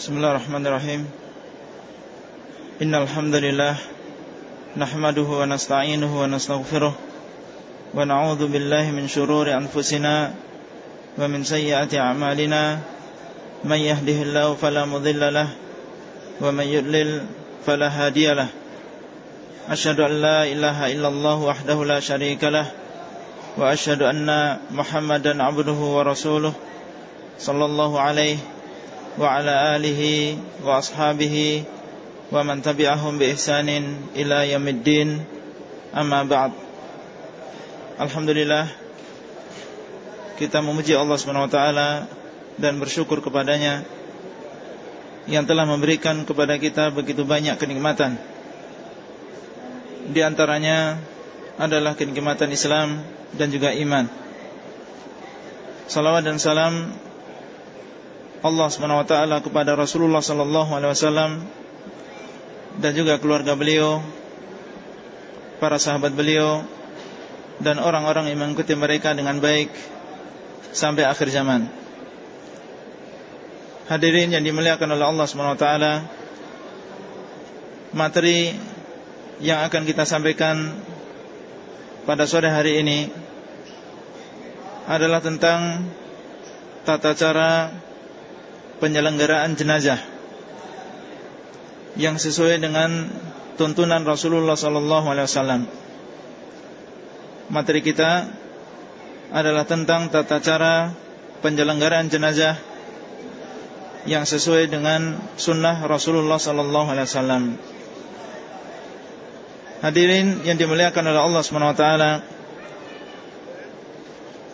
Bismillahirrahmanirrahim Innal hamdalillah nahmaduhu wa nasta'inuhu wa nastaghfiruh wa na'udzu billahi min shururi anfusina wa min sayyiati a'malina may yahdihillahu fala mudilla lahu wa may yudlil fala hadiyalah Asyhadu an la ilaha illallah wahdahu la syarika lah wa asyhadu anna Muhammadan abduhu wa rasuluh sallallahu alaihi wa ala alihi wa ashabihi wa man tabi'ahum bi ihsanin ila yaumiddin amma ba'd Alhamdulillah kita memuji Allah Subhanahu wa taala dan bersyukur kepadanya yang telah memberikan kepada kita begitu banyak kenikmatan. Di antaranya adalah kenikmatan Islam dan juga iman. Salawat dan salam Allah SWT kepada Rasulullah SAW dan juga keluarga beliau, para sahabat beliau dan orang-orang yang mengikuti mereka dengan baik sampai akhir zaman. Hadirin yang dimuliakan oleh Allah SWT Materi yang akan kita sampaikan pada sore hari ini adalah tentang tata cara penyelenggaraan jenazah yang sesuai dengan tuntunan Rasulullah sallallahu alaihi wasallam. Materi kita adalah tentang tata cara penyelenggaraan jenazah yang sesuai dengan sunnah Rasulullah sallallahu alaihi wasallam. Hadirin yang dimuliakan oleh Allah Subhanahu wa taala,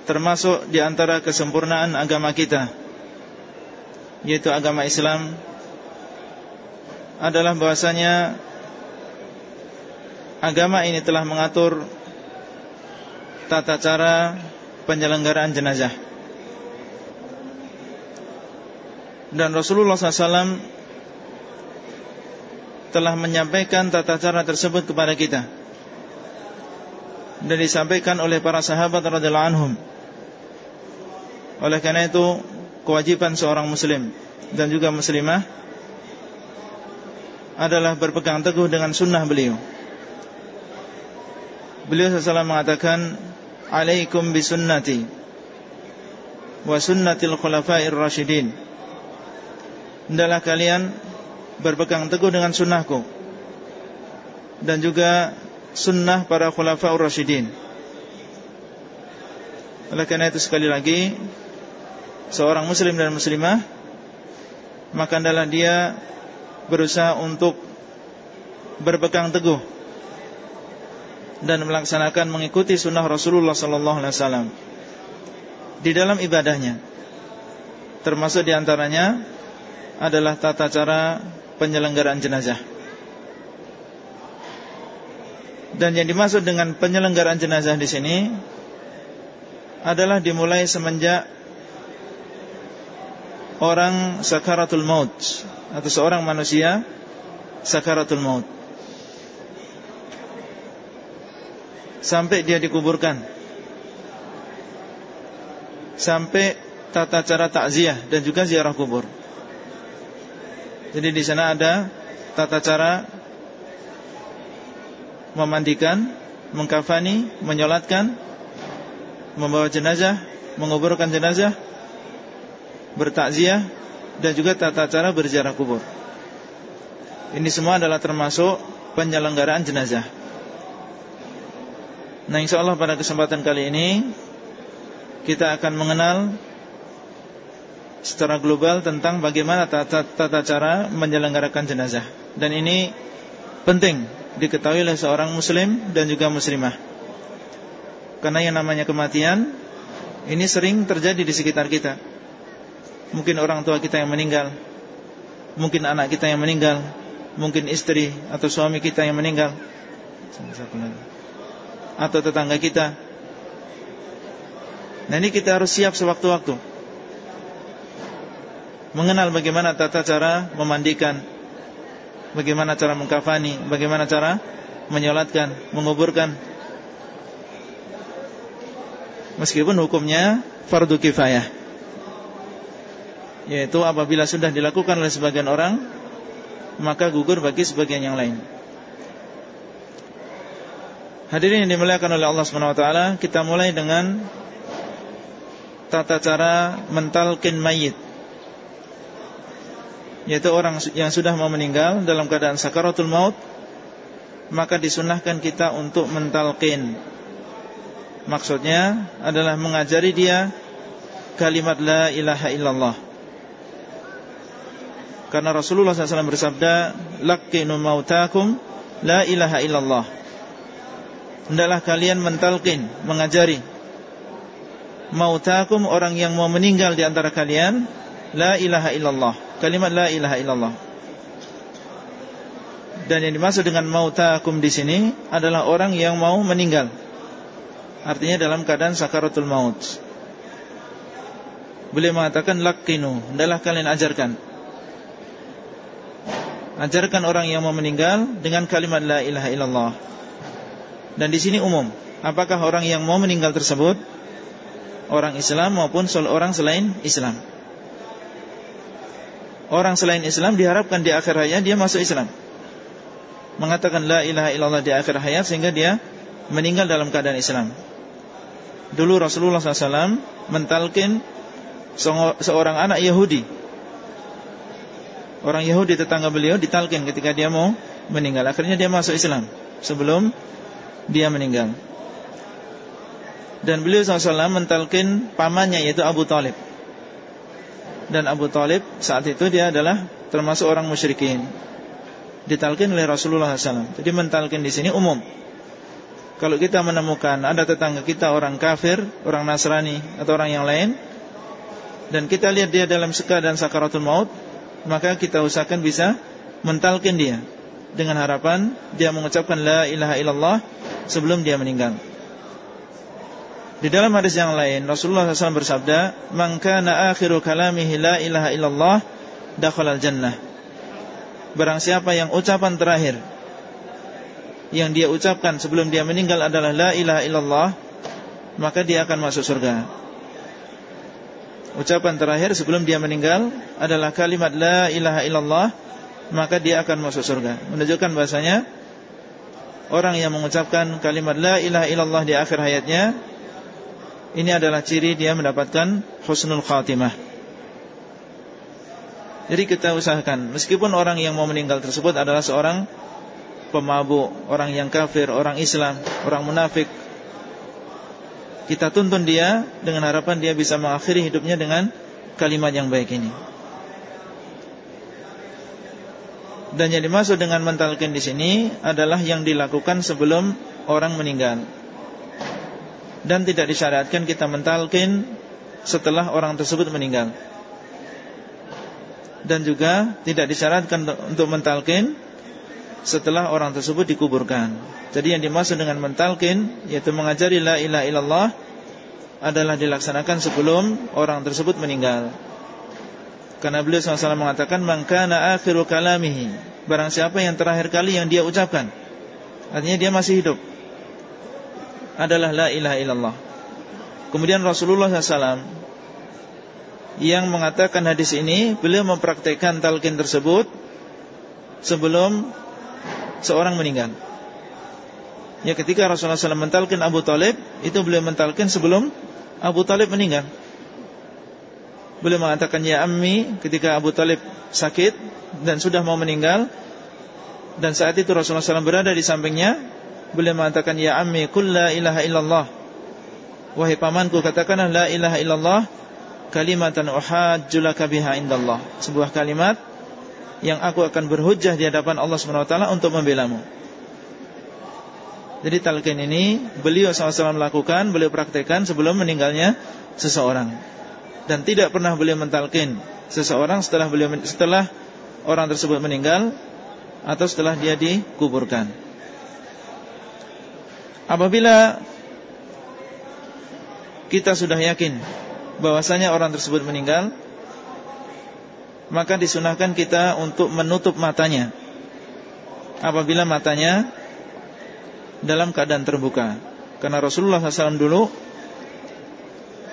termasuk di antara kesempurnaan agama kita yaitu agama Islam adalah bahwasanya agama ini telah mengatur tata cara penyelenggaraan jenazah. Dan Rasulullah SAW telah menyampaikan tata cara tersebut kepada kita. Dan disampaikan oleh para sahabat radhiyallahu anhum. Oleh karena itu kewajiban seorang muslim dan juga muslimah adalah berpegang teguh dengan sunnah beliau. Beliau SAW mengatakan, Alaikum bisunnati wa sunnatil khulafair rasyidin. Hendaklah kalian berpegang teguh dengan sunnahku dan juga sunnah para khulafaur rasyidin. Oleh karena itu sekali lagi seorang muslim dan muslimah maka adalah dia berusaha untuk berpegang teguh dan melaksanakan mengikuti sunnah Rasulullah sallallahu alaihi wasallam di dalam ibadahnya. Termasuk di antaranya adalah tata cara penyelenggaraan jenazah. Dan yang dimaksud dengan penyelenggaraan jenazah di sini adalah dimulai semenjak orang sakaratul maut atau seorang manusia sakaratul maut sampai dia dikuburkan sampai tata cara takziah dan juga ziarah kubur. Jadi di sana ada tata cara memandikan, mengkafani, menyolatkan, membawa jenazah, menguburkan jenazah bertakziah dan juga tata cara berziarah kubur. Ini semua adalah termasuk penyelenggaraan jenazah. Nah insya Allah pada kesempatan kali ini Kita akan mengenal Secara global tentang bagaimana tata, tata cara menyelenggarakan jenazah Dan ini penting diketahui oleh seorang muslim dan juga muslimah Karena yang namanya kematian Ini sering terjadi di sekitar kita Mungkin orang tua kita yang meninggal. Mungkin anak kita yang meninggal. Mungkin istri atau suami kita yang meninggal. Atau tetangga kita. Nah ini kita harus siap sewaktu-waktu. Mengenal bagaimana tata cara memandikan. Bagaimana cara mengkafani. Bagaimana cara menyolatkan Menguburkan. Meskipun hukumnya fardu kifayah Yaitu apabila sudah dilakukan oleh sebagian orang Maka gugur bagi sebagian yang lain. Hadirin yang dimuliakan oleh Allah SWT Kita mulai dengan Tata cara mentalkin mayit. Yaitu orang yang sudah mau meninggal Dalam keadaan sakaratul maut Maka disunahkan kita untuk mentalkin. Maksudnya adalah mengajari dia Kalimat la ilaha illallah Karena Rasulullah SAW bersabda Lakinu mautakum La ilaha illallah hendaklah kalian mentalkin, mengajari mautakum orang yang mau meninggal di antara kalian la ilaha illallah. Kalimat la ilaha illallah. Dan yang dimaksud dengan mautakum di sini adalah orang yang mau meninggal. Artinya dalam keadaan sakaratul maut. Boleh mengatakan lakinu, hendaklah kalian ajarkan. Ajarkan orang yang mau meninggal dengan kalimat la ilaha illallah. Dan di sini umum. Apakah orang yang mau meninggal tersebut orang Islam maupun orang selain Islam? Orang selain Islam diharapkan di akhir hayat dia masuk Islam. Mengatakan la ilaha illallah di akhir hayat sehingga dia meninggal dalam keadaan Islam. Dulu Rasulullah SAW mentalkin seorang anak Yahudi. Orang Yahudi tetangga beliau ditalkin ketika dia mau meninggal. Akhirnya dia masuk Islam sebelum dia meninggal. Dan beliau SAW mentalkin pamannya yaitu Abu Talib. Dan Abu Talib saat itu dia adalah termasuk orang musyrikin. Ditalkin oleh Rasulullah SAW Jadi mentalkin di sini umum. Kalau kita menemukan ada tetangga kita orang kafir Orang Nasrani atau orang yang lain Dan kita lihat dia dalam dan sakaratul maut Maka kita usahakan bisa mentalkin dia Dengan harapan dia mengucapkan La ilaha illallah sebelum dia meninggal. Di dalam hadis yang lain Rasulullah SAW bersabda, "Man kana akhiru kalamihi la ilaha illallah dakhala al-jannah." Barang siapa yang ucapan terakhir yang dia ucapkan sebelum dia meninggal adalah la ilaha illallah, maka dia akan masuk surga. Ucapan terakhir sebelum dia meninggal adalah kalimat la ilaha illallah, maka dia akan masuk surga. Menunjukkan bahasanya orang yang mengucapkan kalimat la ilaha illallah di akhir hayatnya ini adalah ciri dia mendapatkan husnul khatimah. Jadi kita usahakan meskipun orang yang mau meninggal tersebut adalah seorang pemabuk, orang yang kafir, orang Islam, orang munafik. Kita tuntun dia dengan harapan dia bisa mengakhiri hidupnya dengan kalimat yang baik ini. Dan yang dimaksud dengan mentalkin di sini adalah yang dilakukan sebelum orang meninggal. Dan tidak disyariatkan kita mentalkin setelah orang tersebut meninggal. Dan juga tidak disyaratkan untuk mentalkin setelah orang tersebut dikuburkan. Jadi yang dimaksud dengan mentalkin yaitu mengajari la ilaha illallah adalah dilaksanakan sebelum orang tersebut meninggal. Karena beliau SAW mengatakan Mangkana akhiru kalamihi Barang siapa yang terakhir kali yang dia ucapkan Artinya dia masih hidup Adalah la ilaha illallah Kemudian Rasulullah SAW Yang mengatakan hadis ini Beliau mempraktekkan talqin tersebut Sebelum Seorang meninggal. Ya ketika Rasulullah SAW mentalkin Abu Talib Itu beliau mentalkin sebelum Abu Talib meninggal. Beliau mengatakan ya ammi ketika Abu Talib sakit dan sudah mau meninggal dan saat itu Rasulullah SAW berada di sampingnya beliau mengatakan ya ammi kul la ilaha illallah. Wahai pamanku katakanlah la ilaha illallah kalimatan uhajjulaka biha indallah. Sebuah kalimat yang aku akan berhujjah di hadapan Allah SWT untuk membelamu jadi talqin ini beliau SAW melakukan, beliau praktekkan sebelum meninggalnya seseorang dan tidak pernah beliau mentalkin seseorang setelah beliau setelah orang tersebut meninggal atau setelah dia dikuburkan. Apabila kita sudah yakin bahwasanya orang tersebut meninggal, maka disunahkan kita untuk menutup matanya. Apabila matanya dalam keadaan terbuka. Karena Rasulullah SAW dulu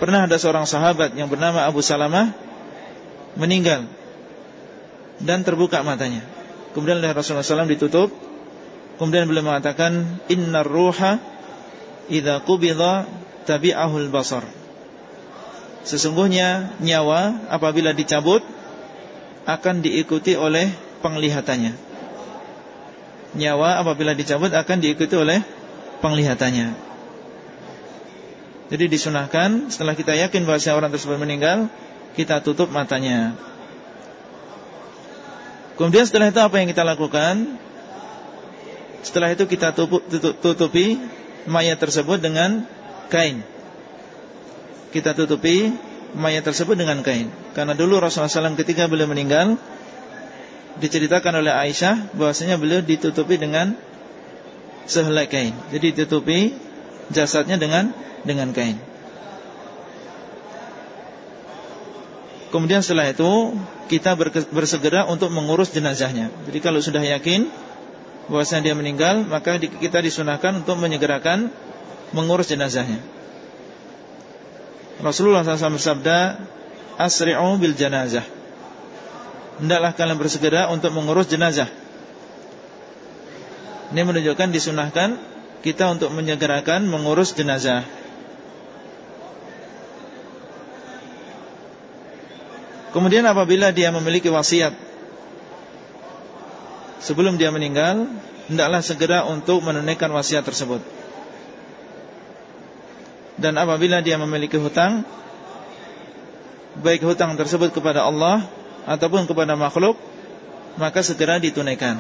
Pernah ada seorang sahabat yang bernama Abu Salamah meninggal dan terbuka matanya. Kemudian oleh Rasulullah SAW ditutup. Kemudian beliau mengatakan, Inna ruha idha kubidha tabi'ahul basar. Sesungguhnya nyawa apabila dicabut akan diikuti oleh penglihatannya. Nyawa apabila dicabut akan diikuti oleh penglihatannya. Jadi disunahkan setelah kita yakin bahwa orang tersebut meninggal, kita tutup matanya. Kemudian setelah itu apa yang kita lakukan? Setelah itu kita tutupi mayat tersebut dengan kain. Kita tutupi mayat tersebut dengan kain. Karena dulu Rasulullah SAW ketika beliau meninggal diceritakan oleh Aisyah bahwasanya beliau ditutupi dengan sehelai kain. Jadi ditutupi jasadnya dengan dengan kain. Kemudian setelah itu kita bersegera untuk mengurus jenazahnya. Jadi kalau sudah yakin bahwasanya dia meninggal, maka kita disunahkan untuk menyegerakan mengurus jenazahnya. Rasulullah SAW bersabda, "Asri'u bil janazah." Hendaklah kalian bersegera untuk mengurus jenazah. Ini menunjukkan disunahkan kita untuk menyegerakan mengurus jenazah. Kemudian apabila dia memiliki wasiat Sebelum dia meninggal Hendaklah segera untuk menunaikan wasiat tersebut Dan apabila dia memiliki hutang Baik hutang tersebut kepada Allah Ataupun kepada makhluk Maka segera ditunaikan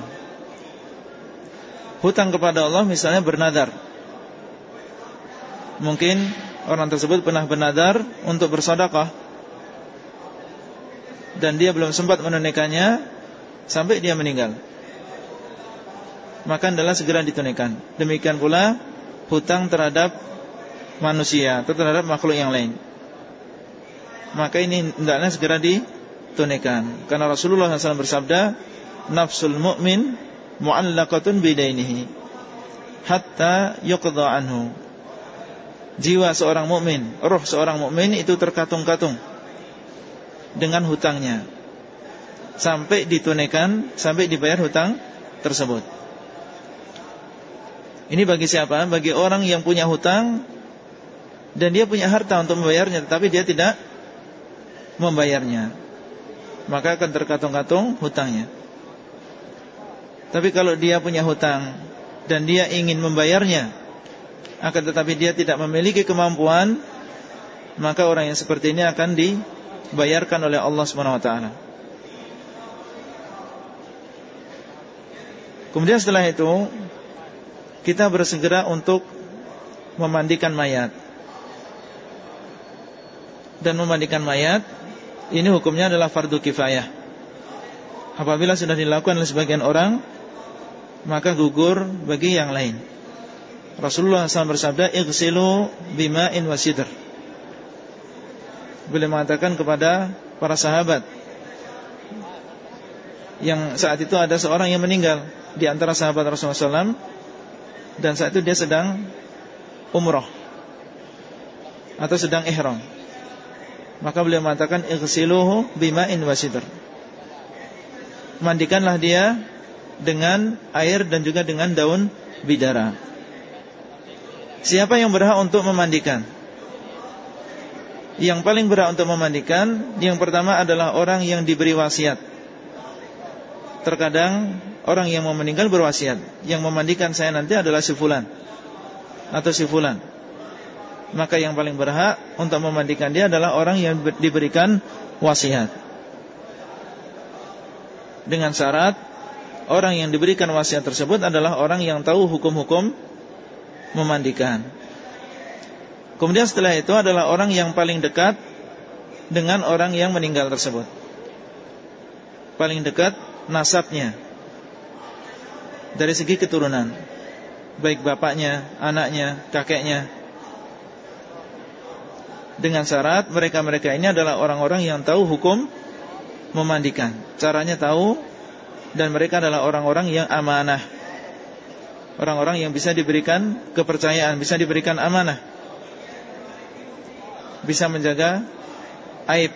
Hutang kepada Allah misalnya bernadar Mungkin orang tersebut pernah bernadar Untuk bersodakah dan dia belum sempat menunaikannya sampai dia meninggal. Maka adalah segera ditunaikan. Demikian pula hutang terhadap manusia atau terhadap makhluk yang lain. Maka ini hendaknya segera ditunaikan. Karena Rasulullah SAW bersabda, "Nafsul mu'min mu'allaqatun bidainihi hatta yuqdha anhu." Jiwa seorang mukmin, roh seorang mukmin itu terkatung-katung dengan hutangnya sampai ditunaikan, sampai dibayar hutang tersebut. Ini bagi siapa? Bagi orang yang punya hutang dan dia punya harta untuk membayarnya, tetapi dia tidak membayarnya. Maka akan terkatung-katung hutangnya. Tapi kalau dia punya hutang dan dia ingin membayarnya, akan tetapi dia tidak memiliki kemampuan, maka orang yang seperti ini akan di dibayarkan oleh Allah Subhanahu wa taala. Kemudian setelah itu kita bersegera untuk memandikan mayat. Dan memandikan mayat ini hukumnya adalah fardu kifayah. Apabila sudah dilakukan oleh sebagian orang, maka gugur bagi yang lain. Rasulullah SAW bersabda, "Ighsilu bima'in wasidr." beliau mengatakan kepada para sahabat yang saat itu ada seorang yang meninggal di antara sahabat Rasulullah SAW dan saat itu dia sedang umroh atau sedang ihram. Maka beliau mengatakan ighsiluhu bima'in wasidr. Mandikanlah dia dengan air dan juga dengan daun bidara. Siapa yang berhak untuk memandikan? Yang paling berat untuk memandikan Yang pertama adalah orang yang diberi wasiat Terkadang orang yang mau meninggal berwasiat Yang memandikan saya nanti adalah si fulan Atau si fulan Maka yang paling berhak untuk memandikan dia adalah orang yang diberikan wasiat Dengan syarat Orang yang diberikan wasiat tersebut adalah orang yang tahu hukum-hukum memandikan Kemudian setelah itu adalah orang yang paling dekat dengan orang yang meninggal tersebut. Paling dekat nasabnya dari segi keturunan, baik bapaknya, anaknya, kakeknya. Dengan syarat mereka-mereka ini adalah orang-orang yang tahu hukum memandikan. Caranya tahu dan mereka adalah orang-orang yang amanah. Orang-orang yang bisa diberikan kepercayaan, bisa diberikan amanah bisa menjaga aib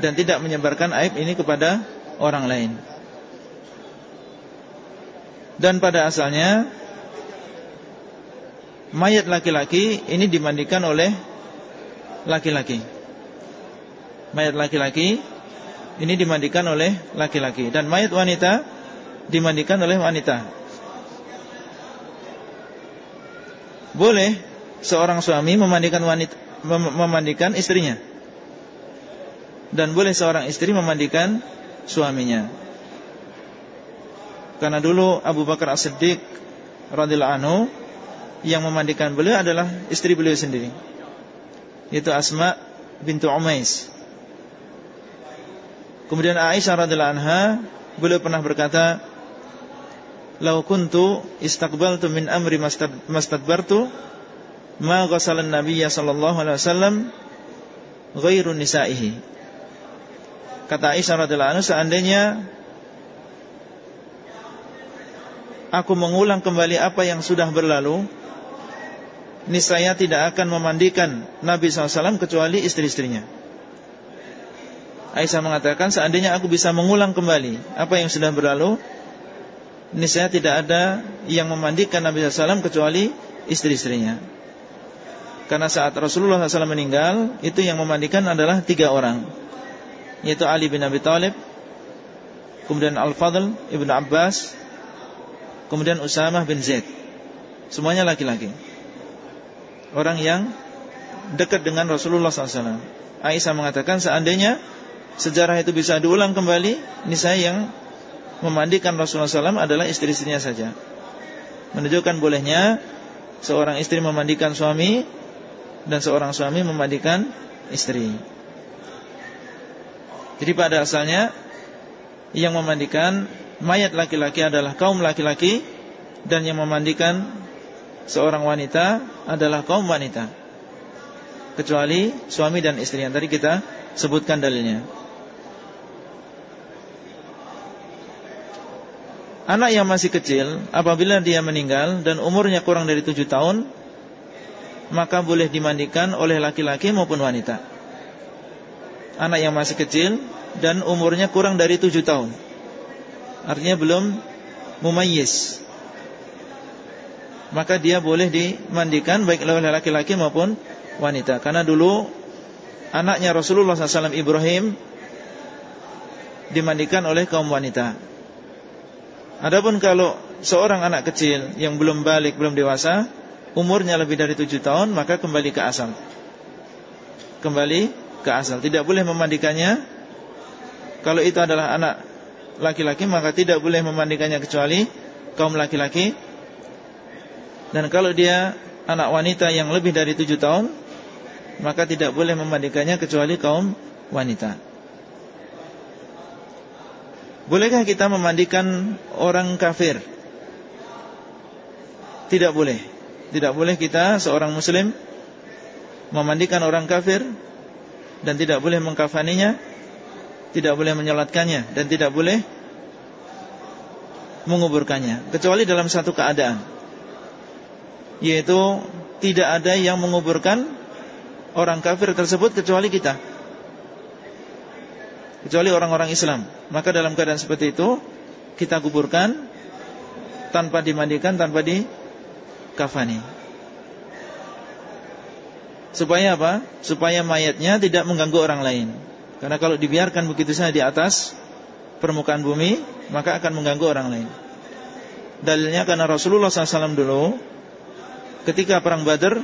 dan tidak menyebarkan aib ini kepada orang lain. Dan pada asalnya mayat laki-laki ini dimandikan oleh laki-laki. Mayat laki-laki ini dimandikan oleh laki-laki dan mayat wanita dimandikan oleh wanita. Boleh seorang suami memandikan wanita memandikan istrinya. Dan boleh seorang istri memandikan suaminya. Karena dulu Abu Bakar As-Siddiq radhiyallahu anhu yang memandikan beliau adalah istri beliau sendiri. Yaitu Asma bintu Umais. Kemudian Aisyah radhiyallahu anha beliau pernah berkata, "Lau kuntu istaqbaltu min amri mastadbartu ma ghasalan nabiyya sallallahu alaihi wasallam ghairu nisaihi." Kata Aisyah radhiyallahu anha, seandainya aku mengulang kembali apa yang sudah berlalu, niscaya tidak akan memandikan Nabi SAW kecuali istri-istrinya. Aisyah mengatakan seandainya aku bisa mengulang kembali apa yang sudah berlalu, niscaya tidak ada yang memandikan Nabi SAW kecuali istri-istrinya. Karena saat Rasulullah SAW meninggal, itu yang memandikan adalah tiga orang, yaitu Ali bin Abi Thalib, kemudian Al-Fadl ibn Abbas, kemudian Usamah bin Zaid. Semuanya laki-laki. Orang yang dekat dengan Rasulullah SAW. Aisyah mengatakan seandainya sejarah itu bisa diulang kembali, ini saya yang memandikan Rasulullah SAW adalah istri-istrinya saja. Menunjukkan bolehnya seorang istri memandikan suami dan seorang suami memandikan istri. Jadi pada asalnya yang memandikan mayat laki-laki adalah kaum laki-laki dan yang memandikan seorang wanita adalah kaum wanita. Kecuali suami dan istri yang tadi kita sebutkan dalilnya. Anak yang masih kecil Apabila dia meninggal Dan umurnya kurang dari tujuh tahun Maka boleh dimandikan oleh laki-laki maupun wanita Anak yang masih kecil Dan umurnya kurang dari tujuh tahun Artinya belum Mumayyiz Maka dia boleh dimandikan Baik oleh laki-laki maupun wanita Karena dulu Anaknya Rasulullah SAW Ibrahim Dimandikan oleh kaum wanita Adapun kalau seorang anak kecil yang belum balik, belum dewasa, umurnya lebih dari tujuh tahun, maka kembali ke asal. Kembali ke asal. Tidak boleh memandikannya. Kalau itu adalah anak laki-laki, maka tidak boleh memandikannya kecuali kaum laki-laki. Dan kalau dia anak wanita yang lebih dari tujuh tahun, maka tidak boleh memandikannya kecuali kaum wanita. Bolehkah kita memandikan orang kafir? Tidak boleh. Tidak boleh kita seorang muslim memandikan orang kafir dan tidak boleh mengkafaninya, tidak boleh menyolatkannya dan tidak boleh menguburkannya kecuali dalam satu keadaan yaitu tidak ada yang menguburkan orang kafir tersebut kecuali kita kecuali orang-orang Islam. Maka dalam keadaan seperti itu kita kuburkan tanpa dimandikan, tanpa dikafani. Supaya apa? Supaya mayatnya tidak mengganggu orang lain. Karena kalau dibiarkan begitu saja di atas permukaan bumi, maka akan mengganggu orang lain. Dalilnya karena Rasulullah SAW dulu ketika perang Badar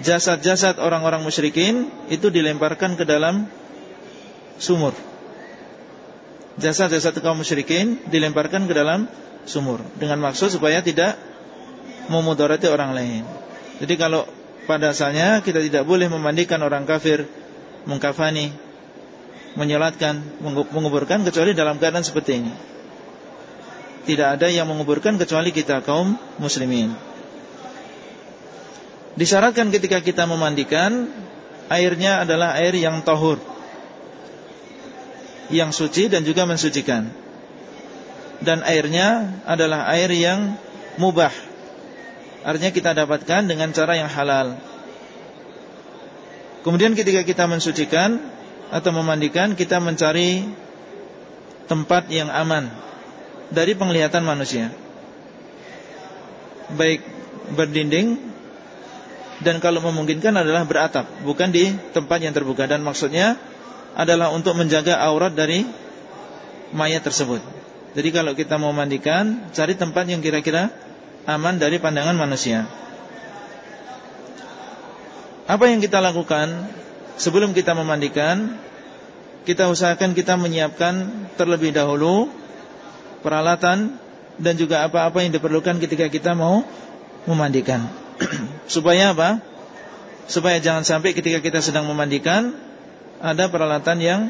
jasad-jasad orang-orang musyrikin itu dilemparkan ke dalam sumur. Jasad-jasad kaum musyrikin dilemparkan ke dalam sumur dengan maksud supaya tidak memudarati orang lain. Jadi kalau pada asalnya kita tidak boleh memandikan orang kafir, mengkafani, menyolatkan, menguburkan kecuali dalam keadaan seperti ini. Tidak ada yang menguburkan kecuali kita kaum muslimin. Disyaratkan ketika kita memandikan airnya adalah air yang tahur yang suci dan juga mensucikan. Dan airnya adalah air yang mubah. Artinya kita dapatkan dengan cara yang halal. Kemudian ketika kita mensucikan, atau memandikan kita mencari tempat yang aman dari penglihatan manusia. Baik berdinding dan kalau memungkinkan adalah beratap, bukan di tempat yang terbuka dan maksudnya adalah untuk menjaga aurat dari mayat tersebut. Jadi kalau kita mau mandikan, cari tempat yang kira-kira aman dari pandangan manusia. Apa yang kita lakukan sebelum kita memandikan? Kita usahakan kita menyiapkan terlebih dahulu peralatan dan juga apa-apa yang diperlukan ketika kita mau memandikan. Supaya apa? Supaya jangan sampai ketika kita sedang memandikan ada peralatan yang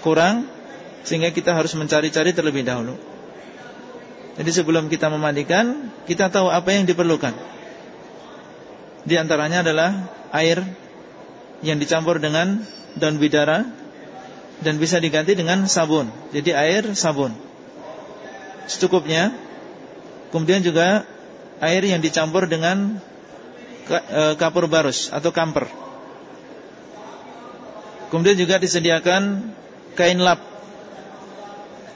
kurang sehingga kita harus mencari-cari terlebih dahulu. Jadi sebelum kita memandikan, kita tahu apa yang diperlukan. Di antaranya adalah air yang dicampur dengan daun bidara dan bisa diganti dengan sabun. Jadi air sabun. Secukupnya. Kemudian juga air yang dicampur dengan e, kapur barus atau kamper. Kemudian juga disediakan kain lap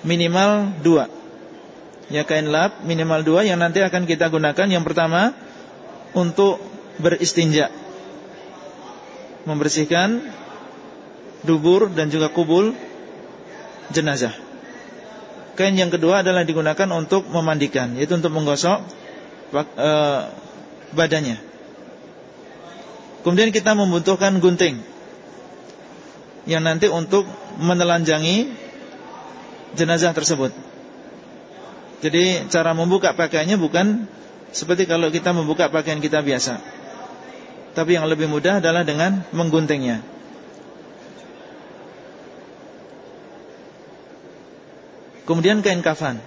minimal dua. Ya kain lap minimal dua yang nanti akan kita gunakan. Yang pertama untuk beristinja Membersihkan Dubur dan juga kubul Jenazah Kain yang kedua adalah digunakan untuk memandikan Yaitu untuk menggosok Badannya. Kemudian kita membutuhkan gunting. Yang nanti untuk menelanjangi Jenazah tersebut. Jadi cara membuka pakaiannya bukan Seperti kalau kita membuka pakaian kita biasa. Tapi yang lebih mudah adalah dengan mengguntingnya. Kemudian kain kafan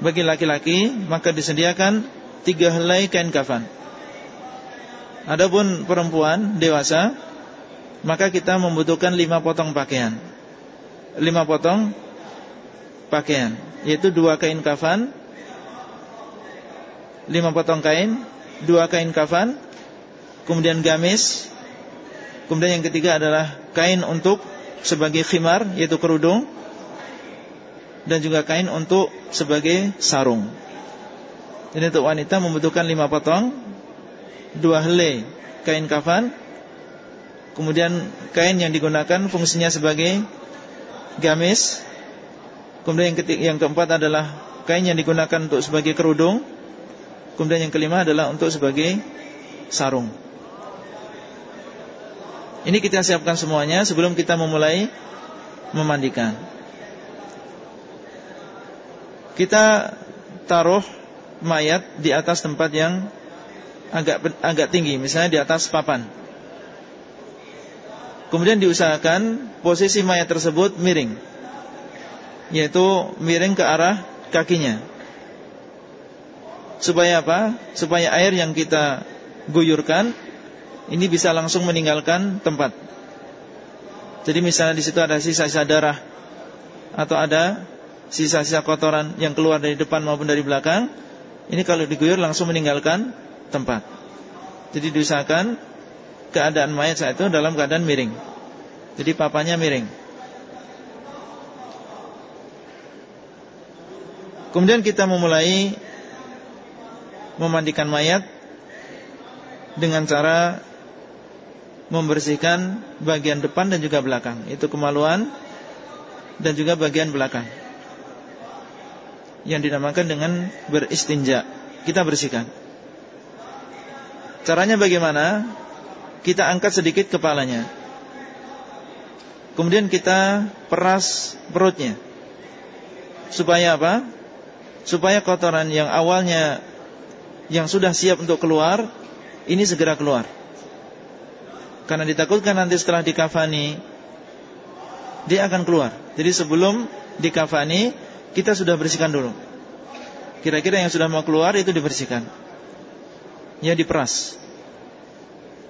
Bagi laki-laki Maka disediakan Tiga helai kain kafan. Adapun perempuan dewasa Maka kita membutuhkan lima potong pakaian. Lima potong Pakaian Yaitu dua kain kafan Lima potong kain Dua kain kafan kemudian gamis, kemudian yang ketiga adalah kain untuk sebagai khimar yaitu kerudung dan juga kain untuk sebagai sarung. Jadi untuk wanita membutuhkan lima potong, dua helai kain kafan, kemudian kain yang digunakan fungsinya sebagai gamis, kemudian yang, ketiga, yang keempat adalah kain yang digunakan untuk sebagai kerudung, kemudian yang kelima adalah untuk sebagai sarung. Ini kita siapkan semuanya sebelum kita memulai memandikan. Kita taruh mayat di atas tempat yang agak agak tinggi, misalnya di atas papan. Kemudian diusahakan posisi mayat tersebut miring, yaitu miring ke arah kakinya. Supaya apa? Supaya air yang kita guyurkan ini bisa langsung meninggalkan tempat. Jadi misalnya di situ ada sisa-sisa darah atau ada sisa-sisa kotoran yang keluar dari depan maupun dari belakang, ini kalau diguyur langsung meninggalkan tempat. Jadi diusahakan keadaan mayat saat itu dalam keadaan miring. Jadi papanya miring. Kemudian kita memulai memandikan mayat dengan cara membersihkan bagian depan dan juga belakang. Itu kemaluan dan juga bagian belakang. Yang dinamakan dengan beristinja. Kita bersihkan. Caranya bagaimana? Kita angkat sedikit kepalanya. Kemudian kita peras perutnya. Supaya apa? Supaya kotoran yang awalnya yang sudah siap untuk keluar ini segera keluar. Karena ditakutkan nanti setelah dikafani Dia akan keluar Jadi sebelum dikafani Kita sudah bersihkan dulu. Kira-kira yang sudah mau keluar itu dibersihkan. Ya diperas.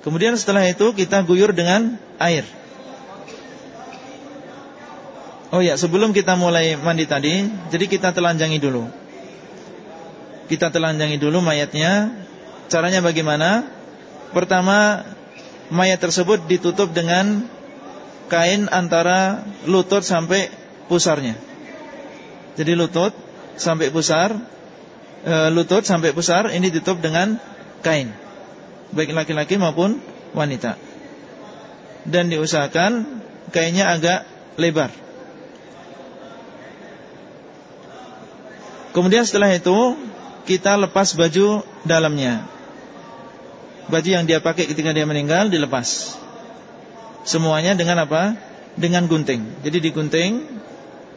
Kemudian setelah itu kita guyur dengan air. Oh ya sebelum kita mulai mandi tadi Jadi kita telanjangi dulu. Kita telanjangi dulu mayatnya. Caranya bagaimana? Pertama mayat tersebut ditutup dengan kain antara lutut sampai pusarnya. Jadi lutut sampai pusar, e, lutut sampai pusar ini ditutup dengan kain, baik laki-laki maupun wanita. Dan diusahakan kainnya agak lebar. Kemudian setelah itu kita lepas baju dalamnya. Baju yang dia pakai ketika dia meninggal dilepas. Semuanya dengan apa? Dengan gunting. Jadi digunting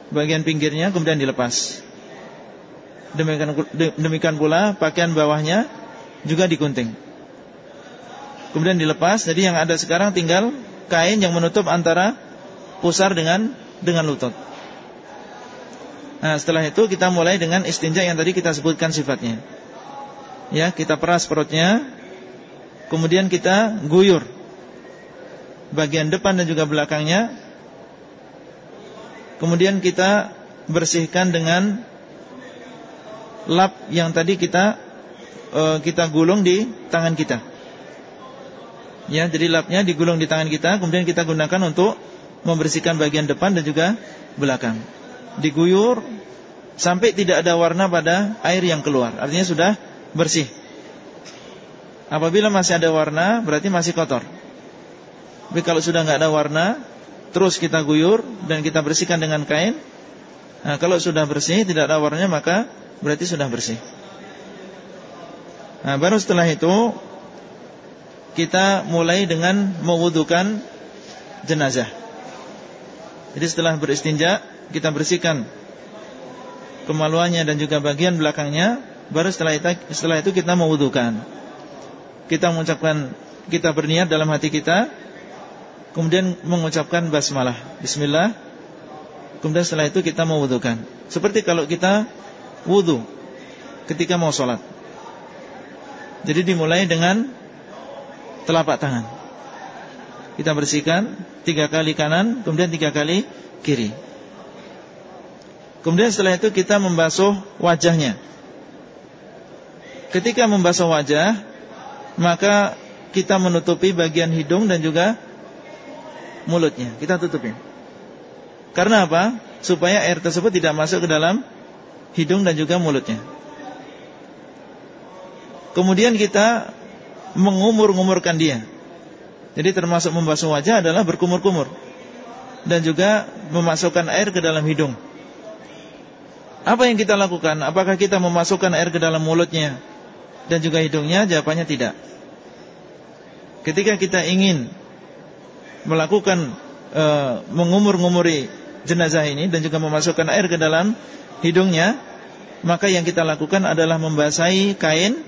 bagian pinggirnya kemudian dilepas. Demikian demikian pula pakaian bawahnya juga digunting. Kemudian dilepas. Jadi yang ada sekarang tinggal kain yang menutup antara pusar dengan dengan lutut. Nah setelah itu kita mulai dengan istinja yang tadi kita sebutkan sifatnya Ya kita peras perutnya Kemudian kita guyur Bagian depan dan juga belakangnya Kemudian kita bersihkan dengan Lap yang tadi kita uh, Kita gulung di tangan kita Ya, jadi lapnya digulung di tangan kita, kemudian kita gunakan untuk membersihkan bagian depan dan juga belakang diguyur sampai tidak ada warna pada air yang keluar. Artinya sudah bersih. Apabila masih ada warna berarti masih kotor. Tapi kalau sudah nggak ada warna, terus kita guyur dan kita bersihkan dengan kain. Nah, kalau sudah bersih tidak ada warnanya maka berarti sudah bersih. Nah, baru setelah itu kita mulai dengan mewudukan jenazah. Jadi setelah beristinja kita bersihkan kemaluannya dan juga bagian belakangnya, baru setelah itu, setelah itu kita mewudukan. Kita mengucapkan, kita berniat dalam hati kita, kemudian mengucapkan basmalah, Bismillah. Kemudian setelah itu kita mewudukan. Seperti kalau kita wudu ketika mau sholat. Jadi dimulai dengan telapak tangan. Kita bersihkan tiga kali kanan, kemudian tiga kali kiri. Kemudian setelah itu kita membasuh wajahnya Ketika membasuh wajah Maka kita menutupi bagian hidung dan juga mulutnya Kita tutupi Karena apa? Supaya air tersebut tidak masuk ke dalam hidung dan juga mulutnya Kemudian kita mengumur-ngumurkan dia Jadi termasuk membasuh wajah adalah berkumur-kumur Dan juga memasukkan air ke dalam hidung apa yang kita lakukan? Apakah kita memasukkan air ke dalam mulutnya dan juga hidungnya? Jawabannya tidak. Ketika kita ingin melakukan e, mengumur-ngumuri jenazah ini dan juga memasukkan air ke dalam hidungnya, maka yang kita lakukan adalah membasahi kain,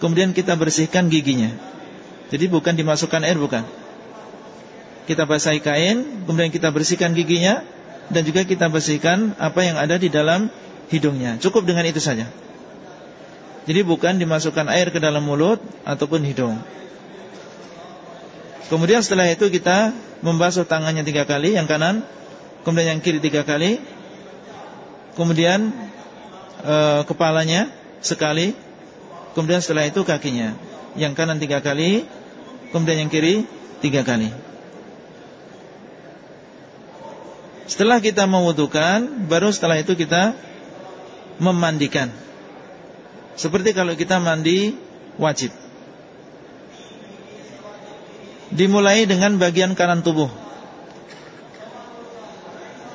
kemudian kita bersihkan giginya. Jadi bukan dimasukkan air, bukan. Kita basahi kain, kemudian kita bersihkan giginya, dan juga kita bersihkan apa yang ada di dalam hidungnya. Cukup dengan itu saja. Jadi bukan dimasukkan air ke dalam mulut ataupun hidung. Kemudian setelah itu kita membasuh tangannya tiga kali, yang kanan, kemudian yang kiri tiga kali, kemudian e, kepalanya sekali, kemudian setelah itu kakinya, yang kanan tiga kali, kemudian yang kiri tiga kali. Setelah kita mewudukan Baru setelah itu kita Memandikan Seperti kalau kita mandi Wajib Dimulai dengan bagian kanan tubuh.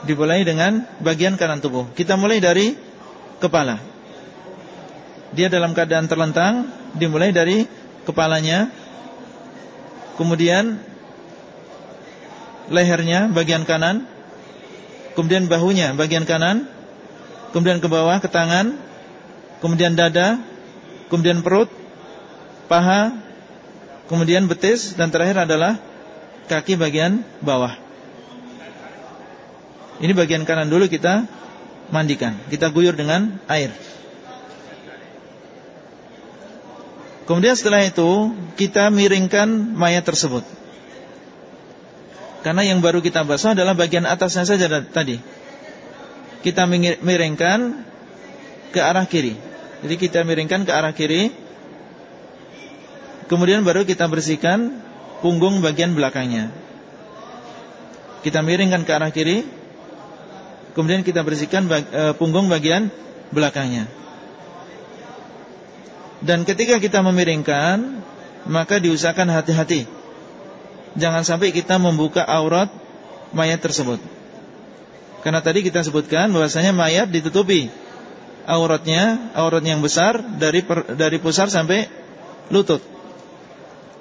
Dimulai dengan bagian kanan tubuh. Kita mulai dari kepala. Dia dalam keadaan terlentang Dimulai dari kepalanya. Kemudian Lehernya bagian kanan. Kemudian bahunya bagian kanan, kemudian ke bawah ke tangan, kemudian dada, kemudian perut, paha, kemudian betis dan terakhir adalah kaki bagian bawah. Ini bagian kanan dulu kita mandikan, kita guyur dengan air. Kemudian setelah itu kita miringkan mayat tersebut. Karena yang baru kita basuh adalah bagian atasnya saja tadi. Kita miringkan ke arah kiri. Jadi kita miringkan ke arah kiri. Kemudian baru kita bersihkan punggung bagian belakangnya. Kita miringkan ke arah kiri Kemudian kita bersihkan e, punggung bagian belakangnya Dan ketika kita memiringkan Maka diusahakan hati-hati Jangan sampai kita membuka aurat mayat tersebut Karena tadi kita sebutkan bahwasanya mayat ditutupi auratnya, aurat yang besar dari per, dari pusar sampai lutut.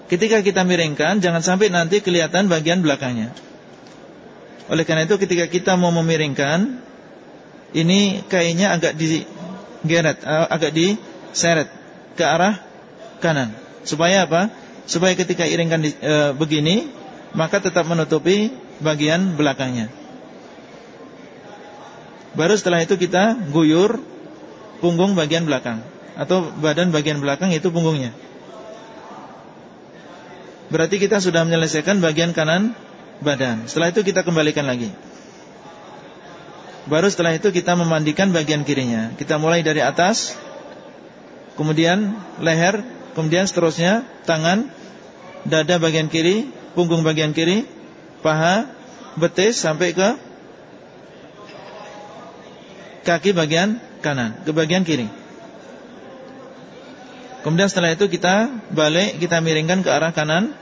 Ketika kita miringkan, jangan sampai nanti kelihatan bagian belakangnya. Oleh karena itu ketika kita mau memiringkan, ini kainnya agak digeret, eh, agak diseret ke arah kanan. Supaya apa? Supaya ketika iringkan di, e, begini, maka tetap menutupi bagian belakangnya. Baru setelah itu kita guyur punggung bagian belakang atau badan bagian belakang itu punggungnya. Berarti kita sudah menyelesaikan bagian kanan badan. Setelah itu kita kembalikan lagi. Baru setelah itu kita memandikan bagian kirinya. Kita mulai dari atas, kemudian leher, kemudian seterusnya tangan, dada bagian kiri, punggung bagian kiri, paha, betis sampai ke kaki bagian kanan ke bagian kiri. Kemudian setelah itu kita balik, kita miringkan ke arah kanan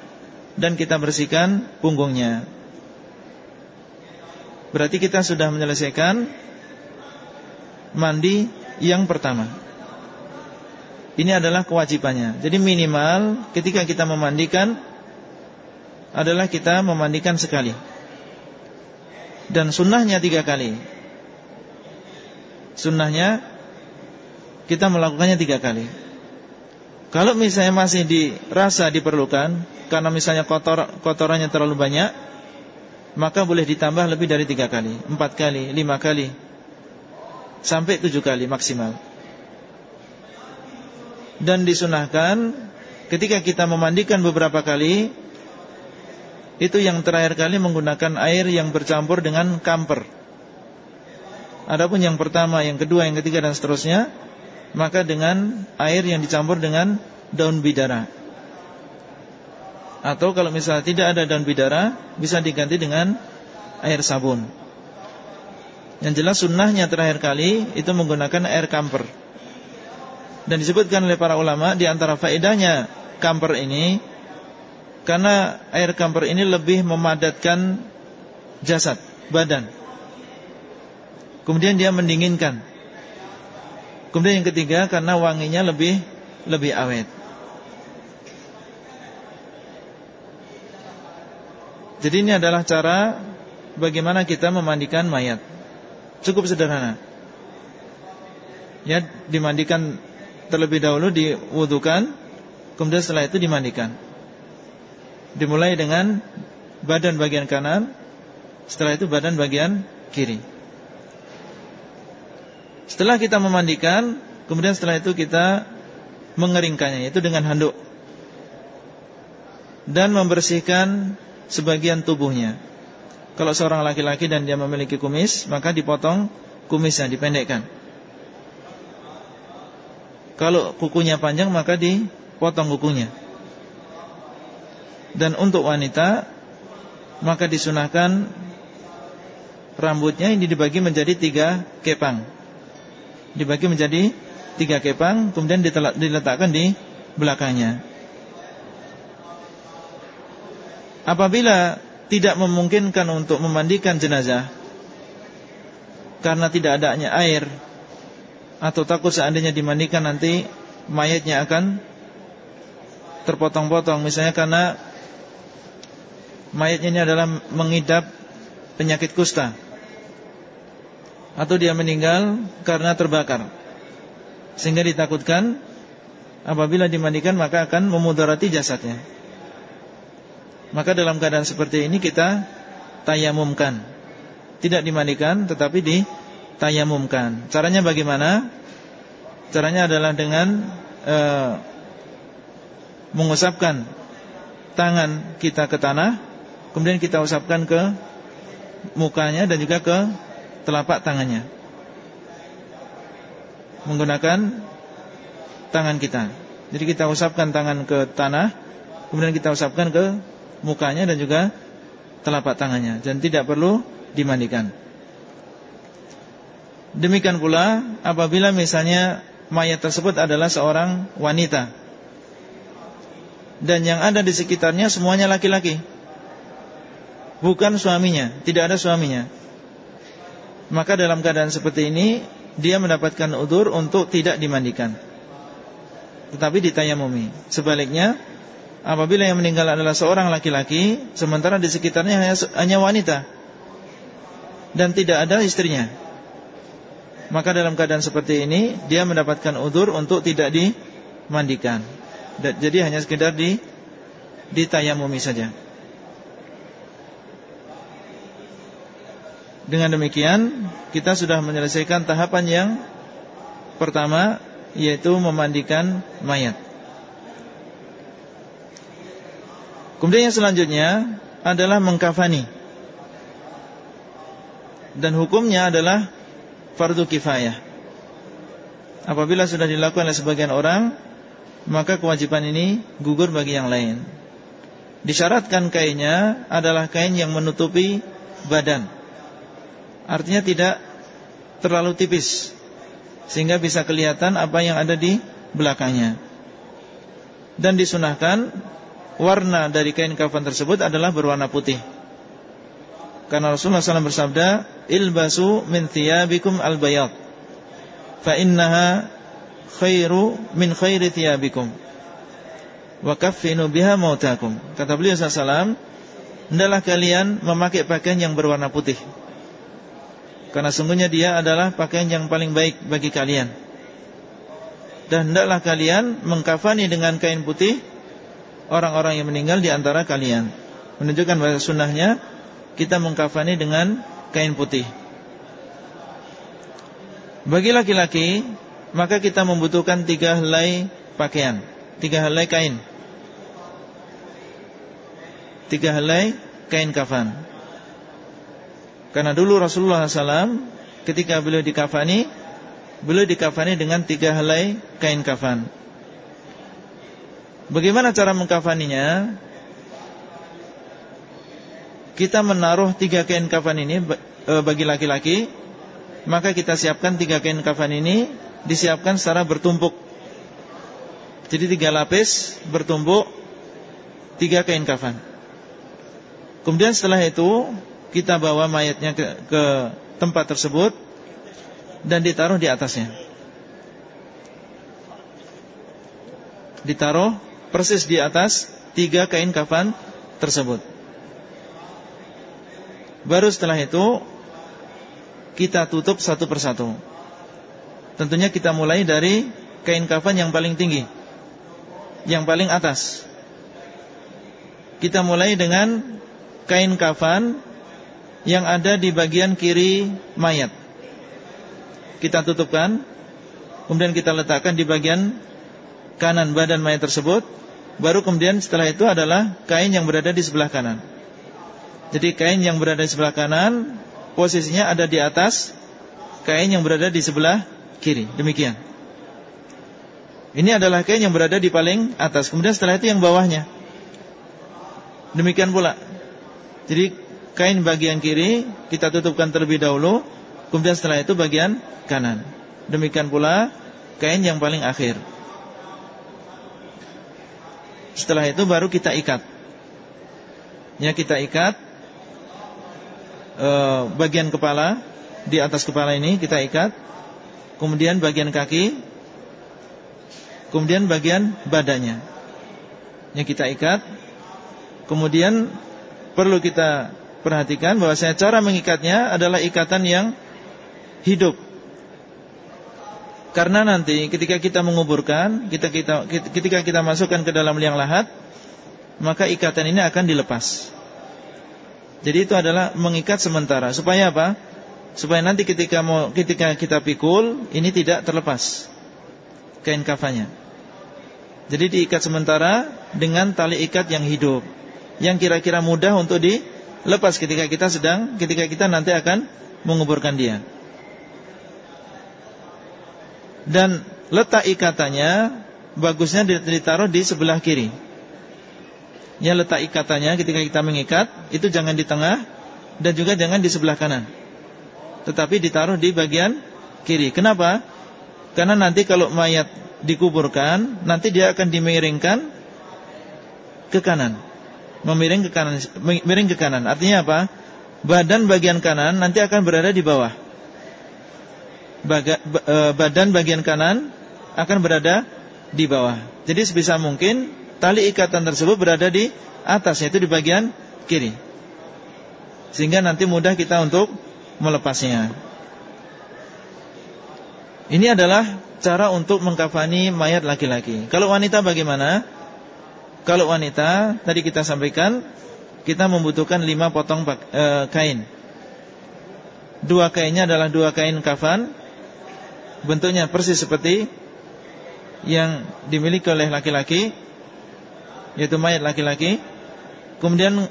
dan kita bersihkan punggungnya. Berarti kita sudah menyelesaikan mandi yang pertama. Ini adalah kewajibannya. Jadi minimal ketika kita memandikan adalah kita memandikan sekali. Dan sunnahnya tiga kali. Sunnahnya kita melakukannya tiga kali. Kalau misalnya masih dirasa diperlukan karena misalnya kotor kotorannya terlalu banyak, maka boleh ditambah lebih dari tiga kali, empat kali, lima kali, sampai tujuh kali maksimal. Dan disunahkan ketika kita memandikan beberapa kali, itu yang terakhir kali menggunakan air yang bercampur dengan kamper. Adapun yang pertama, yang kedua, yang ketiga dan seterusnya Maka dengan air yang dicampur dengan daun bidara. Atau kalau misalnya tidak ada daun bidara Bisa diganti dengan air sabun. Yang jelas sunnahnya terakhir kali Itu menggunakan air kamper Dan disebutkan oleh para ulama Di antara faedahnya kamper ini Karena air kamper ini lebih memadatkan jasad, badan. Kemudian dia mendinginkan. Kemudian yang ketiga karena wanginya lebih lebih awet. Jadi ini adalah cara bagaimana kita memandikan mayat. Cukup sederhana. Ya, dimandikan terlebih dahulu diwudukan, kemudian setelah itu dimandikan. Dimulai dengan badan bagian kanan, setelah itu badan bagian kiri. Setelah kita memandikan Kemudian setelah itu kita Mengeringkannya Itu dengan handuk. Dan membersihkan Sebagian tubuhnya. Kalau seorang laki-laki dan dia memiliki kumis Maka dipotong kumisnya Dipendekkan. Kalau kukunya panjang Maka dipotong kukunya. Dan untuk wanita Maka disunahkan Rambutnya ini dibagi menjadi tiga kepang dibagi menjadi tiga kepang kemudian diletakkan di belakangnya. Apabila tidak memungkinkan untuk memandikan jenazah karena tidak adanya air atau takut seandainya dimandikan nanti mayatnya akan terpotong-potong misalnya karena mayatnya ini adalah mengidap penyakit kusta atau dia meninggal karena terbakar. Sehingga ditakutkan apabila dimandikan maka akan memudarati jasadnya. Maka dalam keadaan seperti ini kita tayamumkan. Tidak dimandikan tetapi ditayamumkan. Caranya bagaimana? Caranya adalah dengan e, mengusapkan tangan kita ke tanah kemudian kita usapkan ke mukanya dan juga ke telapak tangannya Menggunakan tangan kita Jadi kita usapkan tangan ke tanah Kemudian kita usapkan ke mukanya dan juga telapak tangannya dan tidak perlu dimandikan. Demikian pula apabila misalnya mayat tersebut adalah seorang wanita dan yang ada di sekitarnya semuanya laki-laki. Bukan suaminya, tidak ada suaminya. Maka dalam keadaan seperti ini dia mendapatkan udur untuk tidak dimandikan. Tetapi ditayamumi. Sebaliknya, apabila yang meninggal adalah seorang laki-laki sementara di sekitarnya hanya, wanita dan tidak ada istrinya maka dalam keadaan seperti ini dia mendapatkan udur untuk tidak dimandikan jadi hanya sekedar di ditayamumi saja dengan demikian kita sudah menyelesaikan tahapan yang pertama yaitu memandikan mayat Kemudian yang selanjutnya adalah mengkafani. Dan hukumnya adalah fardu kifayah. Apabila sudah dilakukan oleh sebagian orang, maka kewajiban ini gugur bagi yang lain. Disyaratkan kainnya adalah kain yang menutupi badan. Artinya tidak terlalu tipis sehingga bisa kelihatan apa yang ada di belakangnya. Dan disunahkan warna dari kain kafan tersebut adalah berwarna putih. Karena Rasulullah SAW bersabda, "Ilbasu min thiyabikum al-bayad, fa innaha khairu min khairi thiyabikum, wa kaffinu biha mautakum." Kata beliau SAW, hendaklah kalian memakai pakaian yang berwarna putih. Karena sungguhnya dia adalah pakaian yang paling baik bagi kalian. Dan hendaklah kalian mengkafani dengan kain putih orang-orang yang meninggal di antara kalian. Menunjukkan bahwa sunnahnya kita mengkafani dengan kain putih. Bagi laki-laki, maka kita membutuhkan tiga helai pakaian, tiga helai kain. Tiga helai kain kafan. Karena dulu Rasulullah SAW ketika beliau dikafani, beliau dikafani dengan tiga helai kain kafan. Bagaimana cara mengkafaninya? Kita menaruh tiga kain kafan ini e, bagi laki-laki Maka kita siapkan tiga kain kafan ini Disiapkan secara bertumpuk Jadi tiga lapis bertumpuk Tiga kain kafan Kemudian setelah itu Kita bawa mayatnya ke, ke tempat tersebut Dan ditaruh di atasnya Ditaruh persis di atas tiga kain kafan tersebut. Baru setelah itu kita tutup satu persatu. Tentunya kita mulai dari kain kafan yang paling tinggi, yang paling atas. Kita mulai dengan kain kafan yang ada di bagian kiri mayat. Kita tutupkan, kemudian kita letakkan di bagian kanan badan mayat tersebut Baru kemudian setelah itu adalah kain yang berada di sebelah kanan. Jadi kain yang berada di sebelah kanan posisinya ada di atas kain yang berada di sebelah kiri. Demikian. Ini adalah kain yang berada di paling atas. Kemudian setelah itu yang bawahnya. Demikian pula. Jadi kain bagian kiri kita tutupkan terlebih dahulu, kemudian setelah itu bagian kanan. Demikian pula kain yang paling akhir. Setelah itu baru kita ikat Ya kita ikat e, Bagian kepala Di atas kepala ini kita ikat Kemudian bagian kaki Kemudian bagian badannya Yang kita ikat Kemudian Perlu kita perhatikan bahwa saya cara mengikatnya adalah ikatan yang hidup karena nanti ketika kita menguburkan, kita, kita, ketika kita masukkan ke dalam liang lahat, maka ikatan ini akan dilepas. Jadi itu adalah mengikat sementara. Supaya apa? Supaya nanti ketika mau ketika kita pikul, ini tidak terlepas kain kafannya. Jadi diikat sementara dengan tali ikat yang hidup, yang kira-kira mudah untuk dilepas ketika kita sedang, ketika kita nanti akan menguburkan dia dan letak ikatannya bagusnya ditaruh di sebelah kiri. Ya letak ikatannya ketika kita mengikat Itu jangan di tengah Dan juga jangan di sebelah kanan Tetapi ditaruh di bagian kiri Kenapa? Karena nanti kalau mayat dikuburkan Nanti dia akan dimiringkan Ke kanan Memiring ke kanan Miring ke kanan Artinya apa? Badan bagian kanan nanti akan berada di bawah Baga, e, Badan bagian kanan Akan berada di bawah Jadi sebisa mungkin tali ikatan tersebut berada di atas yaitu di bagian kiri. Sehingga nanti mudah kita untuk melepasnya. Ini adalah cara untuk mengkafani mayat laki-laki. Kalau wanita bagaimana? Kalau wanita tadi kita sampaikan kita membutuhkan lima potong e, kain. Dua kainnya adalah dua kain kafan. Bentuknya persis seperti yang dimiliki oleh laki-laki yaitu mayat laki-laki. Kemudian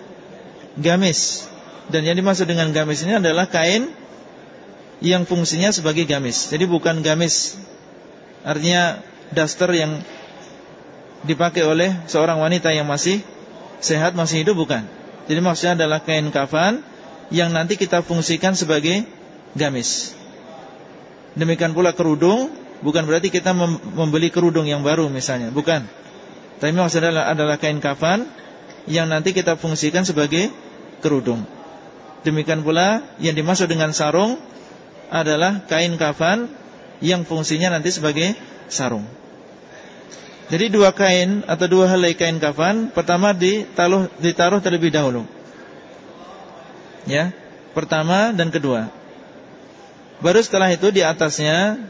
gamis. Dan yang dimaksud dengan gamis ini adalah kain yang fungsinya sebagai gamis. Jadi bukan gamis artinya daster yang dipakai oleh seorang wanita yang masih sehat, masih hidup bukan. Jadi maksudnya adalah kain kafan yang nanti kita fungsikan sebagai gamis. Demikian pula kerudung, bukan berarti kita membeli kerudung yang baru misalnya, bukan. Tapi maksudnya adalah, adalah kain kafan yang nanti kita fungsikan sebagai kerudung. Demikian pula yang dimaksud dengan sarung adalah kain kafan yang fungsinya nanti sebagai sarung. Jadi dua kain atau dua helai kain kafan pertama ditaruh ditaruh terlebih dahulu. Ya, pertama dan kedua. Baru setelah itu di atasnya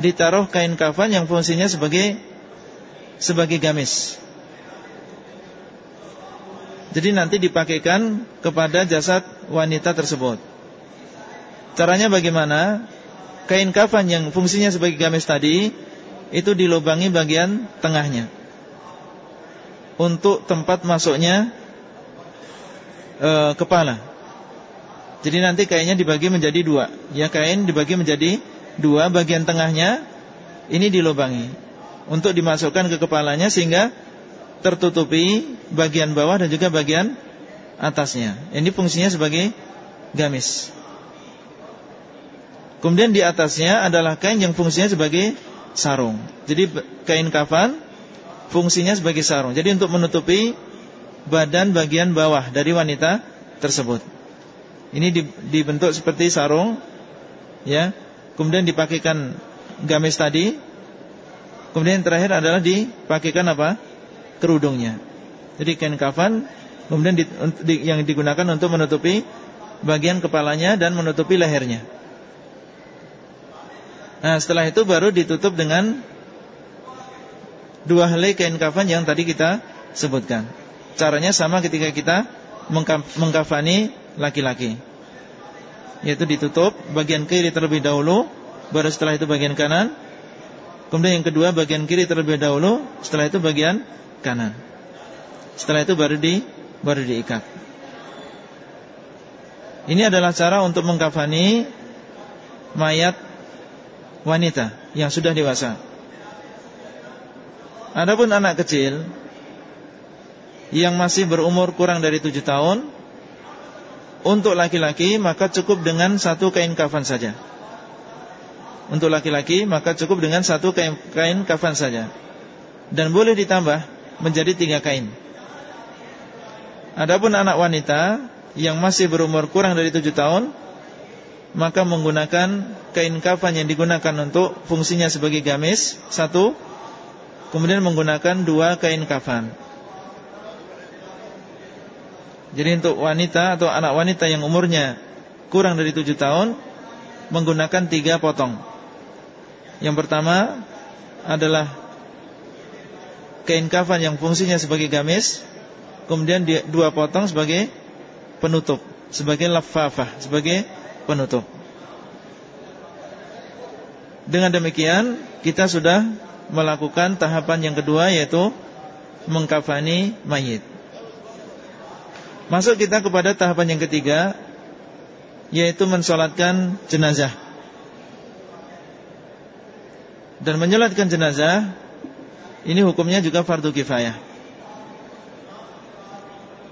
ditaruh kain kafan yang fungsinya sebagai sebagai gamis. Jadi nanti dipakaikan kepada jasad wanita tersebut. Caranya bagaimana? Kain kafan yang fungsinya sebagai gamis tadi itu dilubangi bagian tengahnya. Untuk tempat masuknya e, kepala. Jadi nanti kainnya dibagi menjadi dua. Ya kain dibagi menjadi dua, bagian tengahnya ini dilubangi untuk dimasukkan ke kepalanya sehingga tertutupi bagian bawah dan juga bagian atasnya. Ini fungsinya sebagai gamis. Kemudian di atasnya adalah kain yang fungsinya sebagai sarung. Jadi kain kafan fungsinya sebagai sarung. Jadi untuk menutupi badan bagian bawah dari wanita tersebut. Ini dibentuk seperti sarung ya. Kemudian dipakaikan gamis tadi Kemudian yang terakhir adalah dipakaikan apa? Kerudungnya. Jadi kain kafan kemudian di, yang digunakan untuk menutupi bagian kepalanya dan menutupi lehernya. Nah, setelah itu baru ditutup dengan dua helai kain kafan yang tadi kita sebutkan. Caranya sama ketika kita mengkafani laki-laki. Yaitu ditutup bagian kiri terlebih dahulu, baru setelah itu bagian kanan, Kemudian yang kedua bagian kiri terlebih dahulu, setelah itu bagian kanan. Setelah itu baru di baru diikat. Ini adalah cara untuk mengkafani mayat wanita yang sudah dewasa. Adapun anak kecil yang masih berumur kurang dari tujuh tahun, untuk laki-laki maka cukup dengan satu kain kafan saja. Untuk laki-laki maka cukup dengan satu kain, kain kafan saja Dan boleh ditambah menjadi tiga kain Adapun anak wanita yang masih berumur kurang dari tujuh tahun Maka menggunakan kain kafan yang digunakan untuk fungsinya sebagai gamis Satu. Kemudian menggunakan dua kain kafan. Jadi untuk wanita atau anak wanita yang umurnya kurang dari tujuh tahun Menggunakan tiga potong. Yang pertama adalah kain kafan yang fungsinya sebagai gamis, kemudian dua potong sebagai penutup, sebagai lafafah, sebagai penutup. Dengan demikian kita sudah melakukan tahapan yang kedua yaitu mengkafani mayit. Masuk kita kepada tahapan yang ketiga yaitu mensolatkan jenazah dan menyolatkan jenazah ini hukumnya juga fardu kifayah.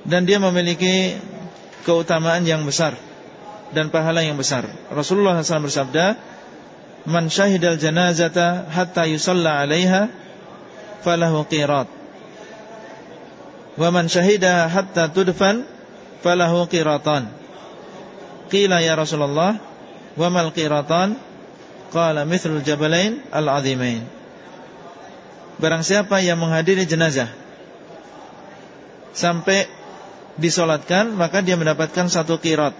dan dia memiliki keutamaan yang besar dan pahala yang besar. Rasulullah SAW bersabda, "Man syahidal janazata hatta yusalla 'alaiha falahu qirat." Wa man syahida hatta tudfan falahu qiratan. Qila ya Rasulullah, wa mal qiratan? Qala mithlul jabalain al-'azimain. Barang siapa yang menghadiri jenazah sampai disolatkan maka dia mendapatkan satu kirat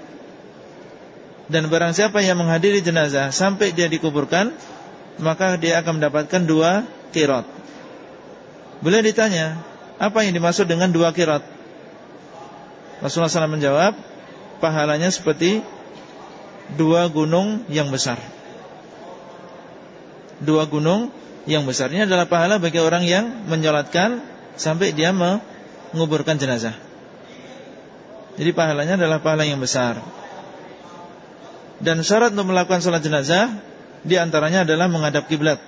dan barang siapa yang menghadiri jenazah sampai dia dikuburkan maka dia akan mendapatkan dua kirat boleh ditanya apa yang dimaksud dengan dua kirat Rasulullah SAW menjawab pahalanya seperti dua gunung yang besar. Dua gunung yang besar. Ini adalah pahala bagi orang yang menyolatkan sampai dia menguburkan jenazah. Jadi pahalanya adalah pahala yang besar. Dan syarat untuk melakukan sholat jenazah di antaranya adalah menghadap kiblat.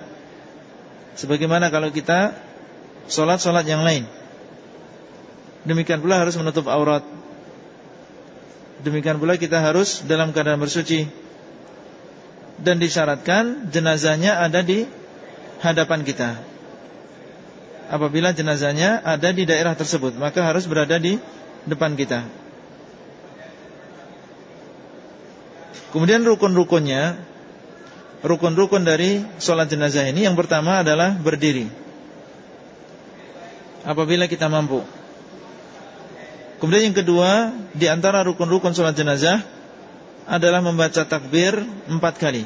Sebagaimana kalau kita sholat-sholat yang lain. Demikian pula harus menutup aurat. Demikian pula kita harus dalam keadaan bersuci. Dan disyaratkan jenazahnya ada di hadapan kita. Apabila jenazahnya ada di daerah tersebut, maka harus berada di depan kita. Kemudian rukun-rukunnya Rukun-rukun dari sholat jenazah ini Yang pertama adalah berdiri. Apabila kita mampu. Kemudian yang kedua Di antara rukun-rukun sholat jenazah Adalah membaca takbir Empat kali.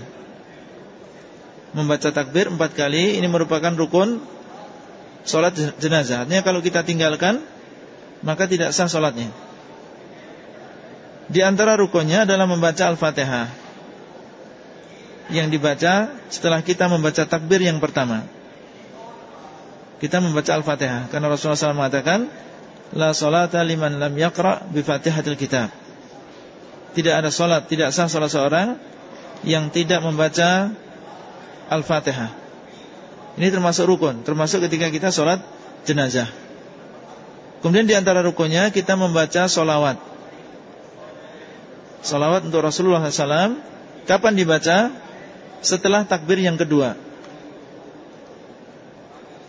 Membaca takbir empat kali Ini merupakan rukun Sholat jenazah. Artinya kalau kita tinggalkan Maka tidak sah sholatnya di antara rukunnya adalah membaca Al-Fatihah. Yang dibaca setelah kita membaca takbir yang pertama. Kita membaca Al-Fatihah. Karena Rasulullah SAW mengatakan La salata liman lam yakra bifatihatil kitab. Tidak ada solat, tidak sah salah seorang Yang tidak membaca Al-Fatihah. Ini termasuk rukun Termasuk ketika kita solat jenazah. Kemudian di antara rukunnya kita membaca solawat Salawat untuk Rasulullah SAW Kapan dibaca? Setelah takbir yang kedua.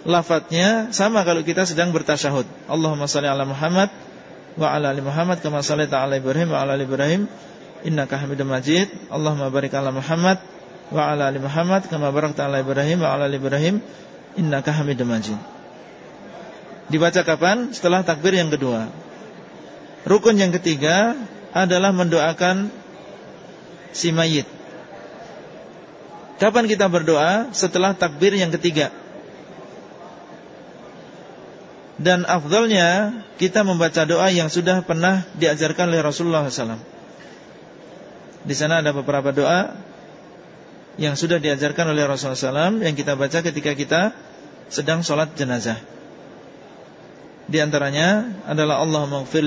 Lafadznya sama kalau kita sedang bertasyahud. Allahumma salli ala Muhammad Wa ala ali Muhammad Kama salli ta'ala Ibrahim Wa ala ali Ibrahim. Innaka hamidun majid. Allahumma barik ala Muhammad Wa ala ali Muhammad Kama barak ta'ala Ibrahim Wa ala ali Ibrahim. Innaka hamidun majid. Dibaca kapan? Setelah takbir yang kedua. Rukun yang ketiga adalah mendoakan si mayit. Kapan kita berdoa? Setelah takbir yang ketiga. Dan afdalnya kita membaca doa yang sudah pernah diajarkan oleh Rasulullah SAW. Di sana ada beberapa doa yang sudah diajarkan oleh Rasulullah SAW yang kita baca ketika kita sedang sholat jenazah. Di antaranya adalah Allah maghfir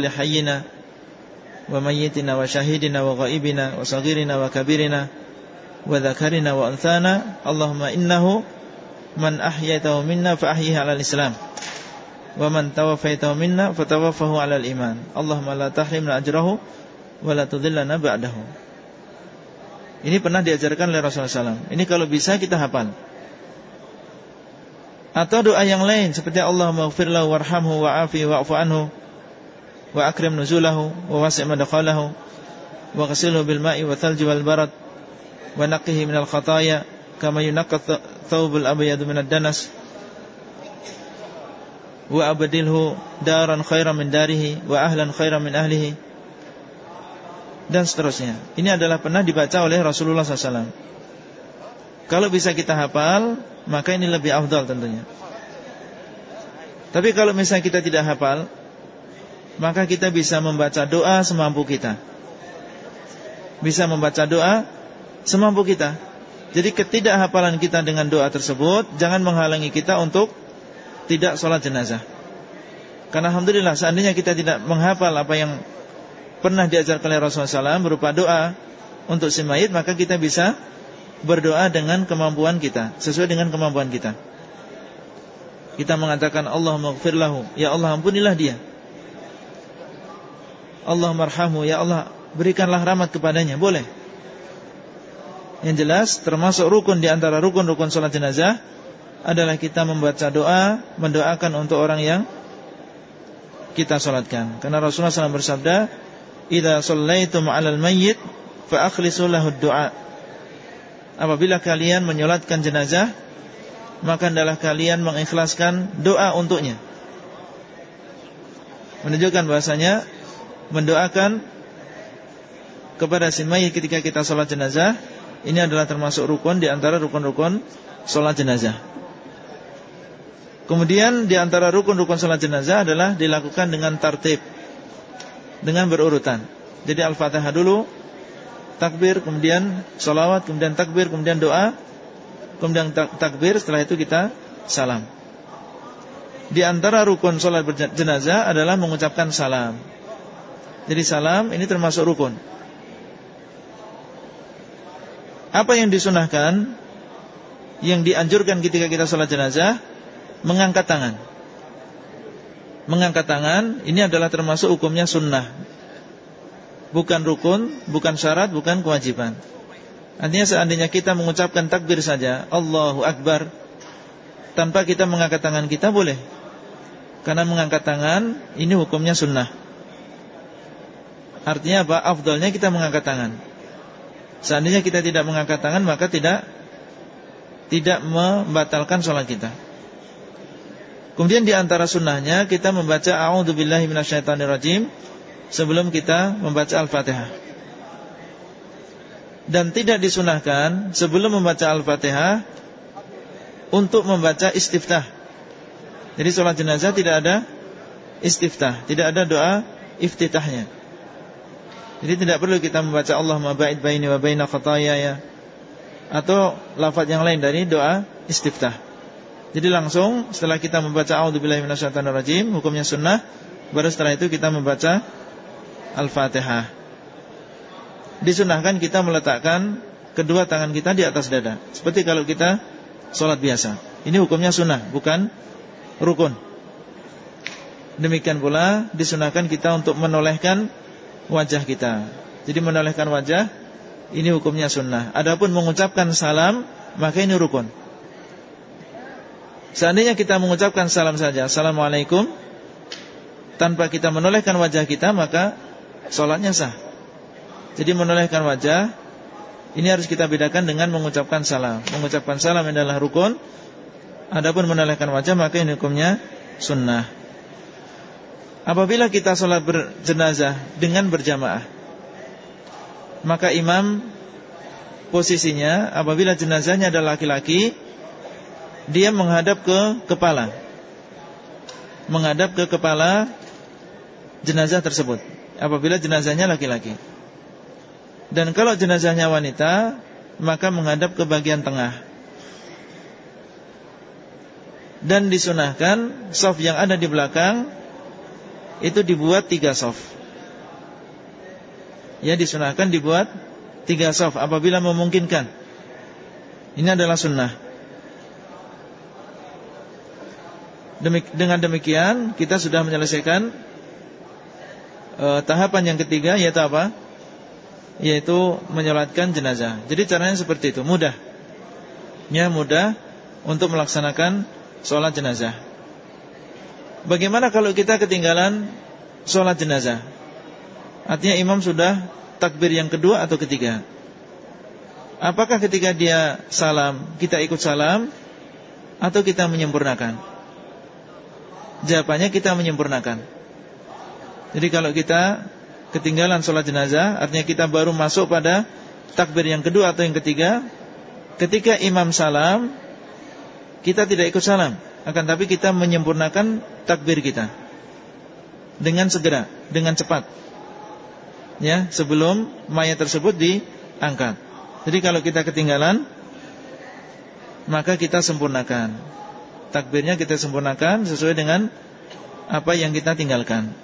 wa dzakarina wa unthana Allahumma innahu man ahyaitahu minna fa ahyihi 'alal islam wa man tawaffaitahu minna fatawaffahu 'alal iman. Allahumma la tahrimna ajrahu wa la tudhillana ba'dahu. Ini pernah diajarkan oleh Rasulullah SAW Ini kalau bisa kita hafal. Atau doa yang lain Seperti Allah maghfir lahu warhamhu wa'afi wa'fu anhu wa akrim nuzulahu wa wasi' madkhalahu wa ghasilhu bil ma'i wa thalji wal barad wa naqqihi minal khataaya kama yunaqqa thawbul abyad minad danas wa abdilhu daran khairan min darihi wa ahlan khairan min ahlihi dan seterusnya. Ini adalah pernah dibaca oleh Rasulullah SAW. Kalau bisa kita hafal, maka ini lebih afdal tentunya. Tapi kalau misalnya kita tidak hafal, maka kita bisa membaca doa semampu kita. Bisa membaca doa semampu kita. Jadi ketidakhafalan kita dengan doa tersebut jangan menghalangi kita untuk tidak sholat jenazah. Karena alhamdulillah seandainya kita tidak menghafal apa yang pernah diajarkan oleh Rasulullah SAW berupa doa untuk si mayit, maka kita bisa berdoa dengan kemampuan kita, sesuai dengan kemampuan kita. Kita mengatakan Allah maghfir lahu, ya Allah ampunilah dia Allah marhamu ya Allah berikanlah rahmat kepadanya. Boleh. Yang jelas termasuk rukun di antara rukun-rukun salat jenazah adalah kita membaca doa mendoakan untuk orang yang kita salatkan karena Rasulullah SAW bersabda idza shallaitum 'alal mayyit fa akhlisu lahu apabila kalian menyolatkan jenazah maka adalah kalian mengikhlaskan doa untuknya. Menunjukkan bahasanya mendoakan kepada si mayit ketika kita sholat jenazah ini adalah termasuk rukun di antara rukun-rukun sholat jenazah. Kemudian di antara rukun-rukun sholat jenazah adalah dilakukan dengan tertib, dengan berurutan. Jadi al-fatihah dulu, takbir, kemudian sholawat, kemudian takbir, kemudian doa, kemudian takbir. Setelah itu kita salam. Di antara rukun sholat jenazah adalah mengucapkan salam. Jadi salam ini termasuk rukun. Apa yang disunahkan Yang dianjurkan ketika kita sholat jenazah Mengangkat tangan. Mengangkat tangan Ini adalah termasuk hukumnya sunnah. Bukan rukun Bukan syarat, bukan kewajiban. Artinya seandainya kita mengucapkan takbir saja Allahu Akbar Tanpa kita mengangkat tangan kita boleh. Karena mengangkat tangan Ini hukumnya sunnah Artinya apa? Afdolnya kita mengangkat tangan Seandainya kita tidak mengangkat tangan maka tidak tidak membatalkan sholat kita. Kemudian di antara sunnahnya kita membaca A'udzubillahi sebelum kita membaca Al-Fatihah. Dan tidak disunahkan sebelum membaca Al-Fatihah untuk membaca istiftah. Jadi sholat jenazah tidak ada istiftah, tidak ada doa iftitahnya. Jadi tidak perlu kita membaca Allah ba'id baini wa baina ya atau lafaz yang lain dari doa istiftah. Jadi langsung setelah kita membaca a'udzubillahi minasyaitonirrajim, hukumnya sunnah, baru setelah itu kita membaca Al-Fatihah. Disunahkan kita meletakkan kedua tangan kita di atas dada, seperti kalau kita sholat biasa. Ini hukumnya sunnah, bukan rukun. Demikian pula disunahkan kita untuk menolehkan wajah kita. Jadi menolehkan wajah ini hukumnya sunnah. Adapun mengucapkan salam maka ini rukun. Seandainya kita mengucapkan salam saja, assalamualaikum, tanpa kita menolehkan wajah kita maka sholatnya sah. Jadi menolehkan wajah ini harus kita bedakan dengan mengucapkan salam. Mengucapkan salam adalah rukun. Adapun menolehkan wajah maka ini hukumnya sunnah. Apabila kita sholat berjenazah dengan berjamaah Maka imam Posisinya Apabila jenazahnya adalah laki-laki Dia menghadap ke kepala. Menghadap ke kepala Jenazah tersebut Apabila jenazahnya laki-laki. Dan kalau jenazahnya wanita Maka menghadap ke bagian tengah. Dan disunahkan Sof yang ada di belakang itu dibuat tiga soft. Ya disunahkan dibuat tiga soft apabila memungkinkan. Ini adalah sunnah. Demik, dengan demikian kita sudah menyelesaikan uh, tahapan yang ketiga yaitu apa? Yaitu menyolatkan jenazah. Jadi caranya seperti itu, mudah. Ya mudah untuk melaksanakan sholat jenazah. Bagaimana kalau kita ketinggalan sholat jenazah? Artinya imam sudah takbir yang kedua atau ketiga. Apakah ketika dia salam, kita ikut salam atau kita menyempurnakan? Jawabannya kita menyempurnakan. Jadi kalau kita ketinggalan sholat jenazah, artinya kita baru masuk pada takbir yang kedua atau yang ketiga. Ketika imam salam, kita tidak ikut salam akan tapi kita menyempurnakan takbir kita dengan segera, dengan cepat. Ya, sebelum mayat tersebut diangkat. Jadi kalau kita ketinggalan maka kita sempurnakan. Takbirnya kita sempurnakan sesuai dengan apa yang kita tinggalkan.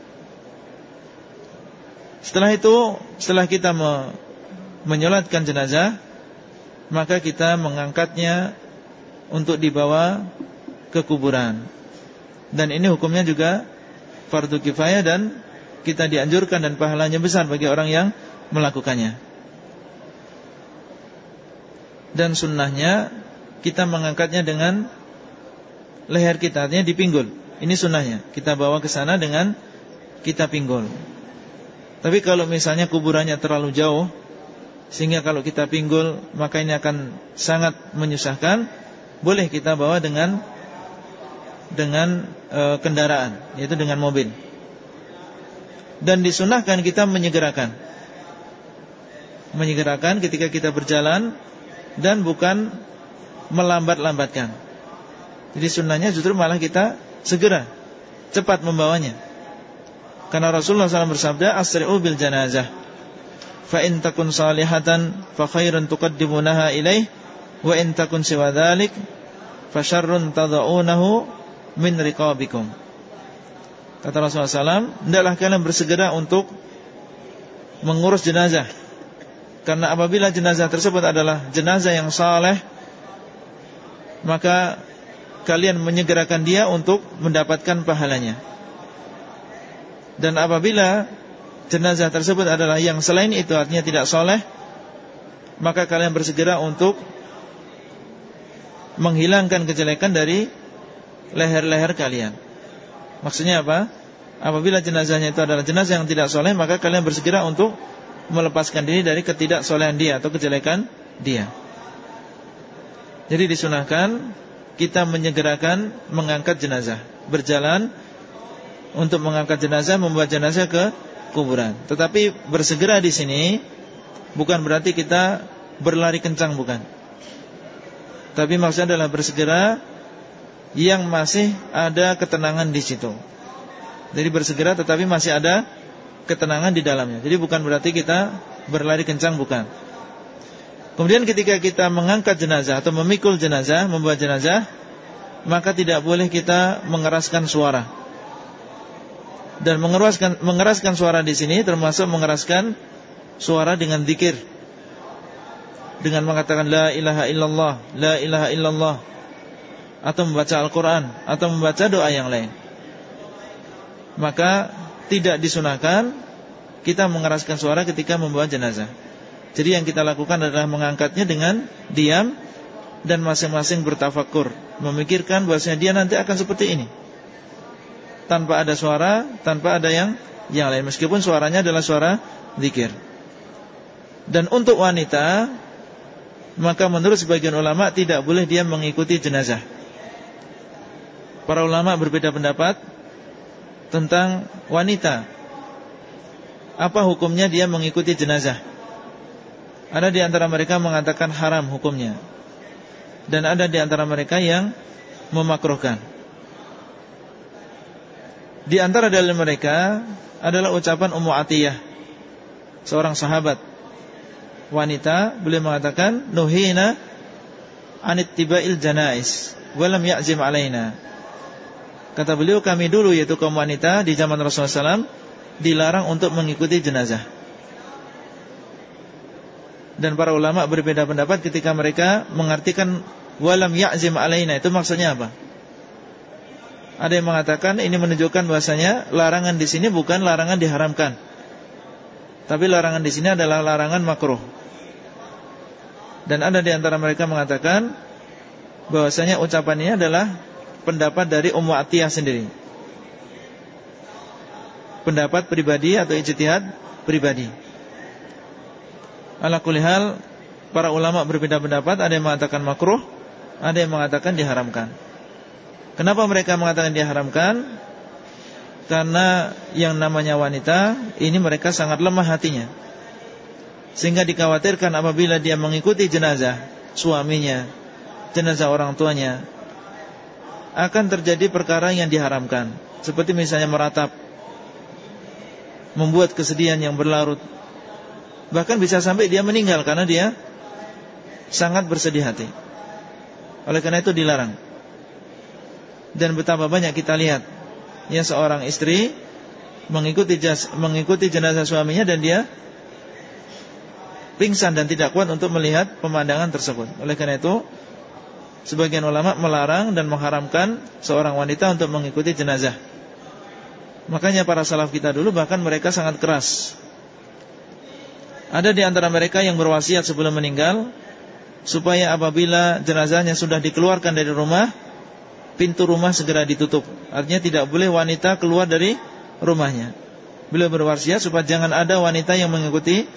Setelah itu, setelah kita me menyolatkan jenazah, maka kita mengangkatnya untuk dibawa ke kuburan. Dan ini hukumnya juga fardu kifayah dan kita dianjurkan dan pahalanya besar bagi orang yang melakukannya. Dan sunnahnya kita mengangkatnya dengan leher kita, artinya dipinggul. Ini sunnahnya. Kita bawa ke sana dengan kita pinggul. Tapi kalau misalnya kuburannya terlalu jauh, sehingga kalau kita pinggul maka ini akan sangat menyusahkan, boleh kita bawa dengan dengan e, kendaraan, yaitu dengan mobil. Dan disunahkan kita menyegerakan. Menyegerakan ketika kita berjalan dan bukan melambat-lambatkan. Jadi sunnahnya justru malah kita segera cepat membawanya. Karena Rasulullah SAW bersabda, "Asri'u bil janazah." Fa in takun salihatan fa khairun tuqaddimunaha ilaih wa in takun siwa dzalik fa syarrun tad'unahu min riqabikum. Kata Rasulullah SAW, hendaklah kalian bersegera untuk mengurus jenazah. Karena apabila jenazah tersebut adalah jenazah yang saleh, maka kalian menyegerakan dia untuk mendapatkan pahalanya. Dan apabila jenazah tersebut adalah yang selain itu artinya tidak soleh, maka kalian bersegera untuk menghilangkan kejelekan dari leher-leher kalian. Maksudnya apa? Apabila jenazahnya itu adalah jenazah yang tidak soleh Maka kalian bersegera untuk melepaskan diri dari ketidaksolehan dia Atau kejelekan dia Jadi disunahkan Kita menyegerakan mengangkat jenazah Berjalan Untuk mengangkat jenazah Membuat jenazah ke kuburan Tetapi bersegera di sini Bukan berarti kita berlari kencang bukan Tapi maksudnya adalah bersegera yang masih ada ketenangan di situ. Jadi bersegera tetapi masih ada ketenangan di dalamnya. Jadi bukan berarti kita berlari kencang bukan. Kemudian ketika kita mengangkat jenazah atau memikul jenazah, membawa jenazah, maka tidak boleh kita mengeraskan suara. Dan mengeraskan mengeraskan suara di sini termasuk mengeraskan suara dengan zikir. Dengan mengatakan la ilaha illallah, la ilaha illallah atau membaca Al-Quran atau membaca doa yang lain. Maka tidak disunahkan kita mengeraskan suara ketika membawa jenazah. Jadi yang kita lakukan adalah mengangkatnya dengan diam dan masing-masing bertafakur memikirkan bahwasanya dia nanti akan seperti ini. Tanpa ada suara tanpa ada yang yang lain. Meskipun suaranya adalah suara zikir. Dan untuk wanita maka menurut sebagian ulama tidak boleh dia mengikuti jenazah para ulama berbeda pendapat tentang wanita. Apa hukumnya dia mengikuti jenazah? Ada di antara mereka mengatakan haram hukumnya. Dan ada di antara mereka yang memakruhkan. Di antara dalil mereka adalah ucapan Ummu Atiyah, seorang sahabat wanita, beliau mengatakan nuhina anit tibail janais walam ya'zim alaina. Kata beliau kami dulu yaitu kaum wanita di zaman Rasulullah SAW dilarang untuk mengikuti jenazah. Dan para ulama berbeda pendapat ketika mereka mengartikan walam ya'zim alaina itu maksudnya apa? Ada yang mengatakan ini menunjukkan bahasanya larangan di sini bukan larangan diharamkan. Tapi larangan di sini adalah larangan makruh. Dan ada di antara mereka mengatakan bahwasanya ucapan ini adalah pendapat dari Ummu Atiyah sendiri. Pendapat pribadi atau ijtihad pribadi. Ala kulihal para ulama berbeda pendapat, ada yang mengatakan makruh, ada yang mengatakan diharamkan. Kenapa mereka mengatakan diharamkan? Karena yang namanya wanita ini mereka sangat lemah hatinya. Sehingga dikhawatirkan apabila dia mengikuti jenazah suaminya, jenazah orang tuanya, akan terjadi perkara yang diharamkan. Seperti misalnya meratap Membuat kesedihan yang berlarut. Bahkan bisa sampai dia meninggal Karena dia sangat bersedih hati. Oleh karena itu dilarang. Dan betapa banyak kita lihat Ya seorang istri Mengikuti, jas, mengikuti jenazah suaminya Dan dia Pingsan dan tidak kuat untuk melihat Pemandangan tersebut. Oleh karena itu Sebagian ulama melarang dan mengharamkan seorang wanita untuk mengikuti jenazah. Makanya para salaf kita dulu bahkan mereka sangat keras. Ada di antara mereka yang berwasiat sebelum meninggal supaya apabila jenazahnya sudah dikeluarkan dari rumah, pintu rumah segera ditutup. Artinya tidak boleh wanita keluar dari rumahnya. Beliau berwasiat supaya jangan ada wanita yang mengikuti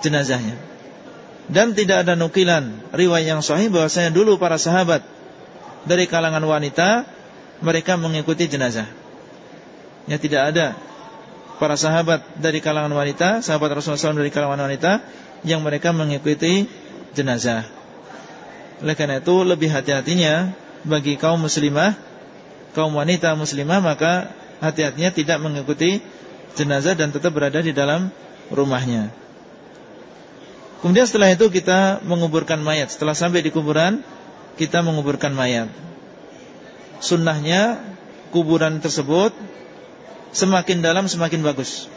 jenazahnya. Dan tidak ada nukilan riwayat yang sahih bahwasanya dulu para sahabat dari kalangan wanita mereka mengikuti jenazah. Ya tidak ada para sahabat dari kalangan wanita, sahabat Rasulullah SAW dari kalangan wanita yang mereka mengikuti jenazah. Oleh karena itu lebih hati-hatinya bagi kaum muslimah, kaum wanita muslimah maka hati-hatinya tidak mengikuti jenazah dan tetap berada di dalam rumahnya. Kemudian setelah itu kita menguburkan mayat. Setelah sampai di kuburan, kita menguburkan mayat. Sunnahnya kuburan tersebut semakin dalam semakin bagus.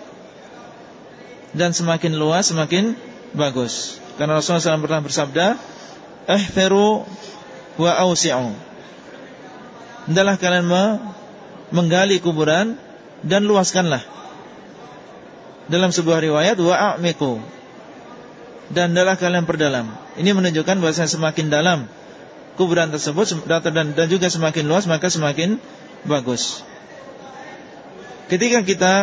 Dan semakin luas semakin bagus. Karena Rasulullah SAW pernah bersabda, "Ihfiru wa ausi'u." Hendaklah kalian menggali kuburan dan luaskanlah. Dalam sebuah riwayat, "Wa a'miku." Dan hendaklah kalian perdalam. Ini menunjukkan bahwa semakin dalam kuburan tersebut dan, dan juga semakin luas maka semakin bagus. Ketika kita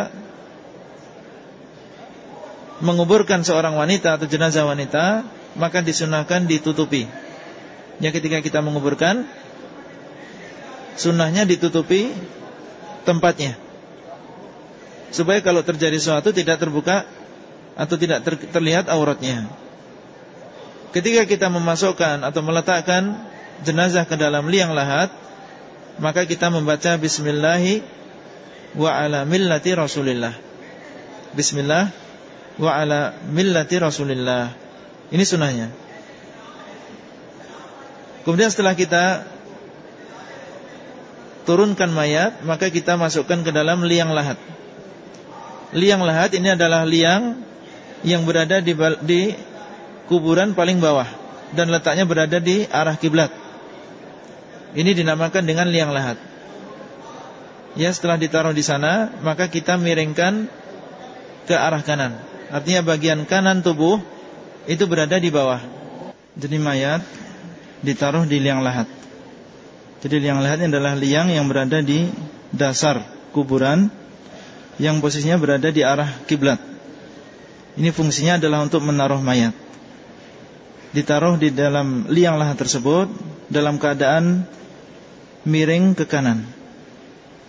menguburkan seorang wanita atau jenazah wanita, maka disunahkan ditutupi. Ya ketika kita menguburkan, sunnahnya ditutupi tempatnya. Supaya kalau terjadi sesuatu tidak terbuka atau tidak ter terlihat auratnya. Ketika kita memasukkan atau meletakkan jenazah ke dalam liang lahat, maka kita membaca bismillahi wa ala millati Rasulillah. Bismillah wa ala millati Rasulillah. Ini sunahnya. Kemudian setelah kita turunkan mayat, maka kita masukkan ke dalam liang lahat. Liang lahat ini adalah liang yang berada di, di kuburan paling bawah dan letaknya berada di arah kiblat. Ini dinamakan dengan liang lahat ya setelah ditaruh di sana maka kita miringkan ke arah kanan. Artinya bagian kanan tubuh itu berada di bawah. Jadi mayat ditaruh di liang lahat. Jadi liang lahat adalah liang yang berada di dasar kuburan yang posisinya berada di arah kiblat. Ini fungsinya adalah untuk menaruh mayat. Ditaruh di dalam liang lahat tersebut dalam keadaan miring ke kanan.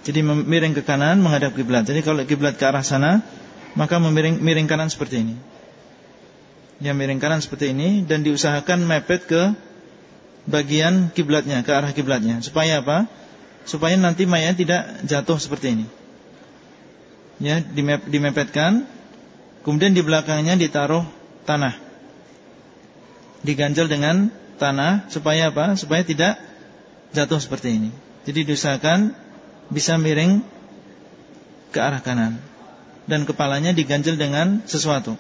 Jadi miring ke kanan menghadap kiblat. Jadi kalau kiblat ke arah sana, maka memiring miring kanan seperti ini. Ya miring kanan seperti ini dan diusahakan mepet ke bagian kiblatnya, ke arah kiblatnya. Supaya apa? Supaya nanti mayat tidak jatuh seperti ini. Ya, dimepetkan. Kemudian di belakangnya ditaruh tanah. Diganjel dengan tanah supaya apa? Supaya tidak jatuh seperti ini. Jadi diusahakan bisa miring ke arah kanan dan kepalanya diganjel dengan sesuatu.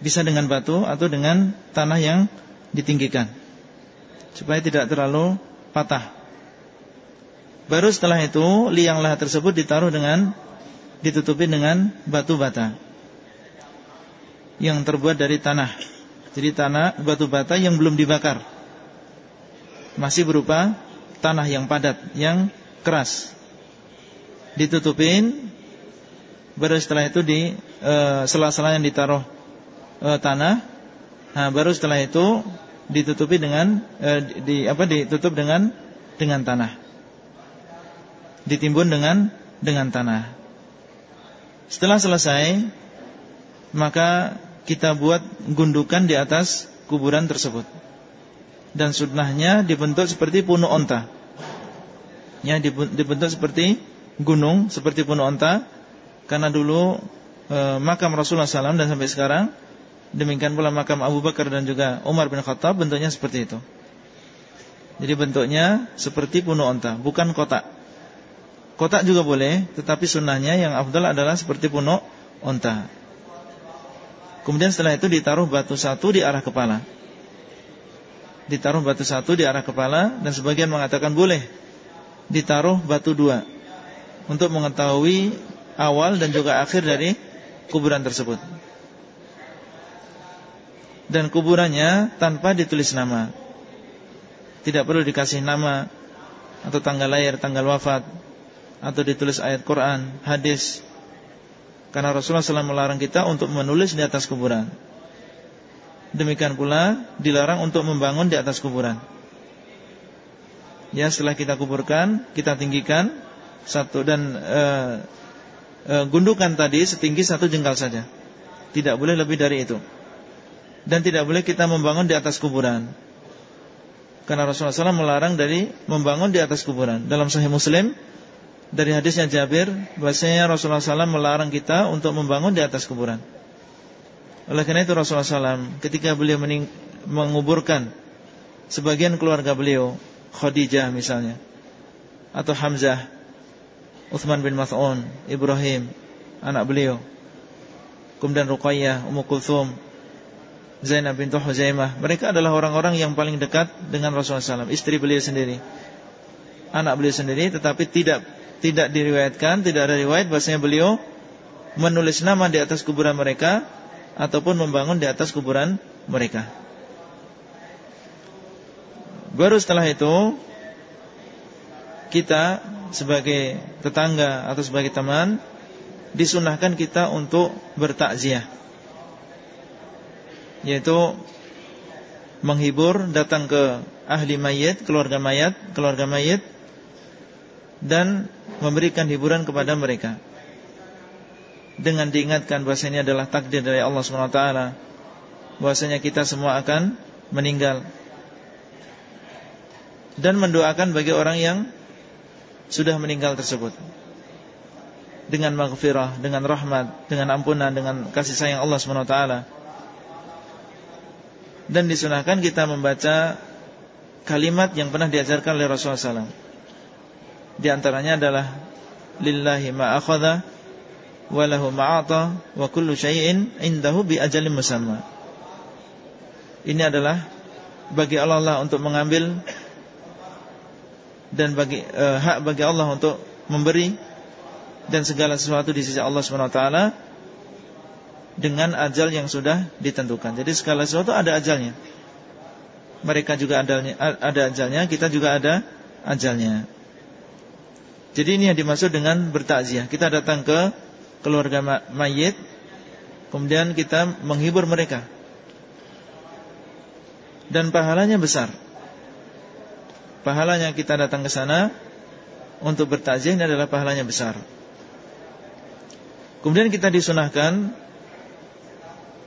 Bisa dengan batu atau dengan tanah yang ditinggikan supaya tidak terlalu patah. Baru setelah itu liang lahat tersebut ditaruh dengan ditutupi dengan batu bata yang terbuat dari tanah. Jadi tanah batu bata yang belum dibakar. Masih berupa tanah yang padat, yang keras ditutupin baru setelah itu di e, sela-sela yang ditaruh e, tanah nah, baru setelah itu ditutupi dengan e, di apa ditutup dengan dengan tanah ditimbun dengan dengan tanah setelah selesai maka kita buat gundukan di atas kuburan tersebut dan sunnahnya dibentuk seperti punuh onta ya dibentuk seperti gunung seperti punuh onta karena dulu e, makam Rasulullah SAW dan sampai sekarang demikian pula makam Abu Bakar dan juga Umar bin Khattab bentuknya seperti itu. Jadi bentuknya seperti punuh onta, bukan kotak. Kotak juga boleh, tetapi sunnahnya yang afdal adalah seperti punuh onta. Kemudian setelah itu ditaruh batu satu di arah kepala. Ditaruh batu satu di arah kepala dan sebagian mengatakan boleh ditaruh batu dua untuk mengetahui awal dan juga akhir dari kuburan tersebut. Dan kuburannya tanpa ditulis nama. Tidak perlu dikasih nama atau tanggal lahir, tanggal wafat atau ditulis ayat Quran, hadis. Karena Rasulullah SAW melarang kita untuk menulis di atas kuburan. Demikian pula dilarang untuk membangun di atas kuburan. Ya setelah kita kuburkan, kita tinggikan satu dan e, e, gundukan tadi setinggi satu jengkal saja. Tidak boleh lebih dari itu. Dan tidak boleh kita membangun di atas kuburan. Karena Rasulullah SAW melarang dari membangun di atas kuburan. Dalam Sahih Muslim dari hadisnya Jabir, bahasanya Rasulullah SAW melarang kita untuk membangun di atas kuburan. Oleh karena itu Rasulullah SAW ketika beliau menguburkan sebagian keluarga beliau, Khadijah misalnya, atau Hamzah, Uthman bin Mas'un, Ibrahim, anak beliau, kemudian Ruqayyah, Ummu Kulthum, Zainab bintu Huzaimah. Mereka adalah orang-orang yang paling dekat dengan Rasulullah SAW, istri beliau sendiri, anak beliau sendiri, tetapi tidak tidak diriwayatkan, tidak ada riwayat bahasanya beliau menulis nama di atas kuburan mereka ataupun membangun di atas kuburan mereka. Baru setelah itu kita sebagai tetangga atau sebagai teman disunahkan kita untuk bertakziah. Yaitu menghibur datang ke ahli mayit, keluarga mayat, keluarga mayit dan memberikan hiburan kepada mereka. Dengan diingatkan bahasa ini adalah takdir dari Allah SWT bahwasanya kita semua akan meninggal. Dan mendoakan bagi orang yang sudah meninggal tersebut. Dengan maghfirah, dengan rahmat, dengan ampunan, dengan kasih sayang Allah SWT dan disunahkan kita membaca kalimat yang pernah diajarkan oleh Rasulullah SAW di antaranya adalah lillahi ma'akhadha walahu ma'ata wa kullu syai'in indahu bi ajalin musamma. Ini adalah bagi Allah lah untuk mengambil dan bagi uh, hak bagi Allah untuk memberi dan segala sesuatu di sisi Allah SWT dengan ajal yang sudah ditentukan. Jadi segala sesuatu ada ajalnya. Mereka juga ada ajalnya, kita juga ada ajalnya. Jadi ini yang dimaksud dengan bertakziah. Kita datang ke keluarga mayit kemudian kita menghibur mereka. Dan pahalanya besar. Pahalanya kita datang ke sana untuk bertakziah ini adalah pahalanya besar. Kemudian kita disunahkan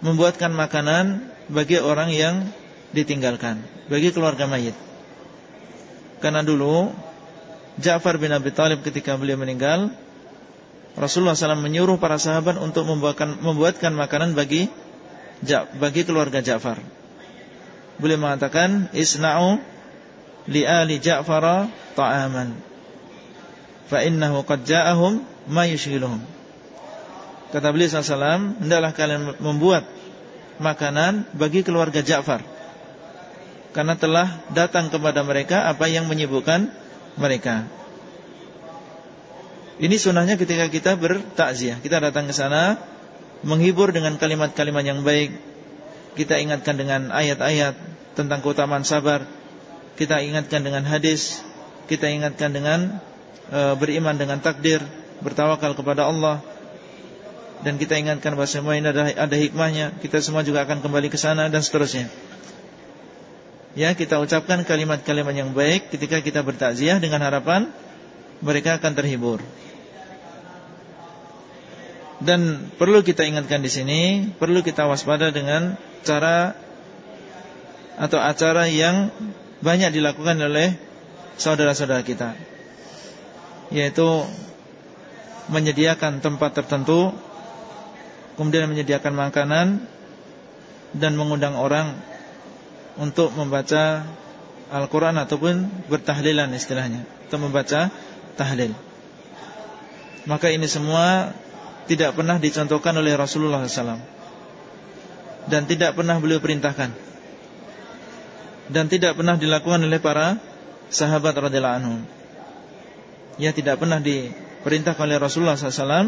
membuatkan makanan bagi orang yang ditinggalkan bagi keluarga mayit. Karena dulu Ja'far bin Abi Talib ketika beliau meninggal Rasulullah SAW menyuruh para sahabat untuk membuatkan, membuatkan makanan bagi bagi keluarga Ja'far. Beliau mengatakan, "Isna'u li ali Ja'far ta'aman." Fa innahu qad ja'ahum ma. Kata beliau SAW, hendaklah kalian membuat makanan bagi keluarga Ja'far. Karena telah datang kepada mereka apa yang menyibukkan mereka. Ini sunnahnya ketika kita bertakziah. Kita datang ke sana menghibur dengan kalimat-kalimat yang baik. Kita ingatkan dengan ayat-ayat tentang keutamaan sabar. Kita ingatkan dengan hadis. Kita ingatkan dengan e, beriman dengan takdir, bertawakal kepada Allah. Dan kita ingatkan bahwa semua ini ada, ada hikmahnya. Kita semua juga akan kembali ke sana dan seterusnya. Ya, kita ucapkan kalimat-kalimat yang baik ketika kita bertakziah dengan harapan mereka akan terhibur. Dan perlu kita ingatkan di sini, perlu kita waspada dengan cara atau acara yang banyak dilakukan oleh saudara-saudara kita. Yaitu menyediakan tempat tertentu, kemudian menyediakan makanan dan mengundang orang untuk membaca Al-Quran ataupun bertahlilan istilahnya, untuk membaca tahlil. Maka ini semua tidak pernah dicontohkan oleh Rasulullah SAW dan tidak pernah beliau perintahkan. Dan tidak pernah dilakukan oleh para sahabat radhiyallahu anhum. Ya tidak pernah diperintahkan oleh Rasulullah SAW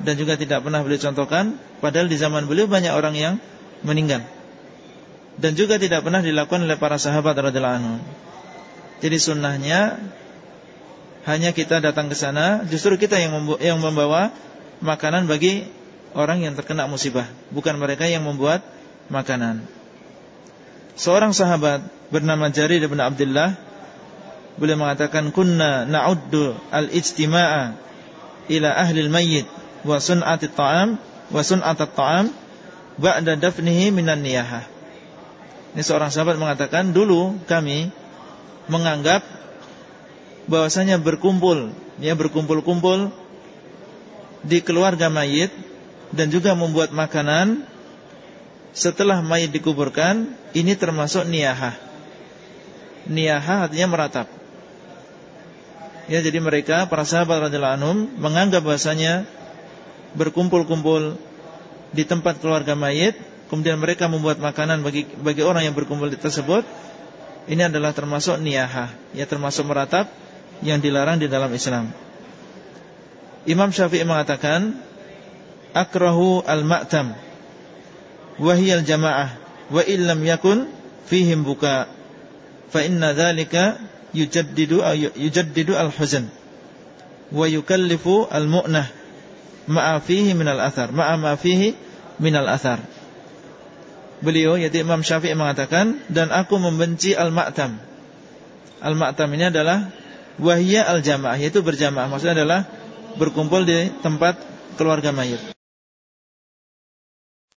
dan juga tidak pernah beliau contohkan. Padahal di zaman beliau banyak orang yang meninggal dan juga tidak pernah dilakukan oleh para sahabat radhiyallahu anhu. Jadi sunnahnya hanya kita datang ke sana, justru kita yang yang membawa makanan bagi orang yang terkena musibah, bukan mereka yang membuat makanan. Seorang sahabat bernama Jarir bin Abdullah beliau mengatakan kunna na'uddu al-ijtima'a ila ahli al-mayyit wa sun'ati at-ta'am wa sun'at at-ta'am ba'da dafnihi minan niyahah. Ini seorang sahabat mengatakan dulu kami menganggap bahwasanya berkumpul ya berkumpul-kumpul di keluarga mayit dan juga membuat makanan setelah mayit dikuburkan ini termasuk niyahah. Niyahah artinya meratap. Ya jadi mereka para sahabat radhiyallahu anhum menganggap bahwasanya berkumpul-kumpul di tempat keluarga mayit kemudian mereka membuat makanan bagi bagi orang yang berkumpul tersebut, ini adalah termasuk niyahah, ya termasuk meratap yang dilarang di dalam Islam. Imam Syafi'i mengatakan, akrahu al-ma'tam wa hiya al-jama'ah wa illam yakun fihim buka fa inna dhalika yujaddidu yujaddidu al-huzn wa yukallifu al-mu'nah ma'a fihi min al-athar ma'a ma fihi min al-athar beliau yaitu Imam Syafi'i mengatakan dan aku membenci al-ma'tam. Al-ma'tam ini adalah wahya al-jamaah yaitu berjamaah. Maksudnya adalah berkumpul di tempat keluarga mayit.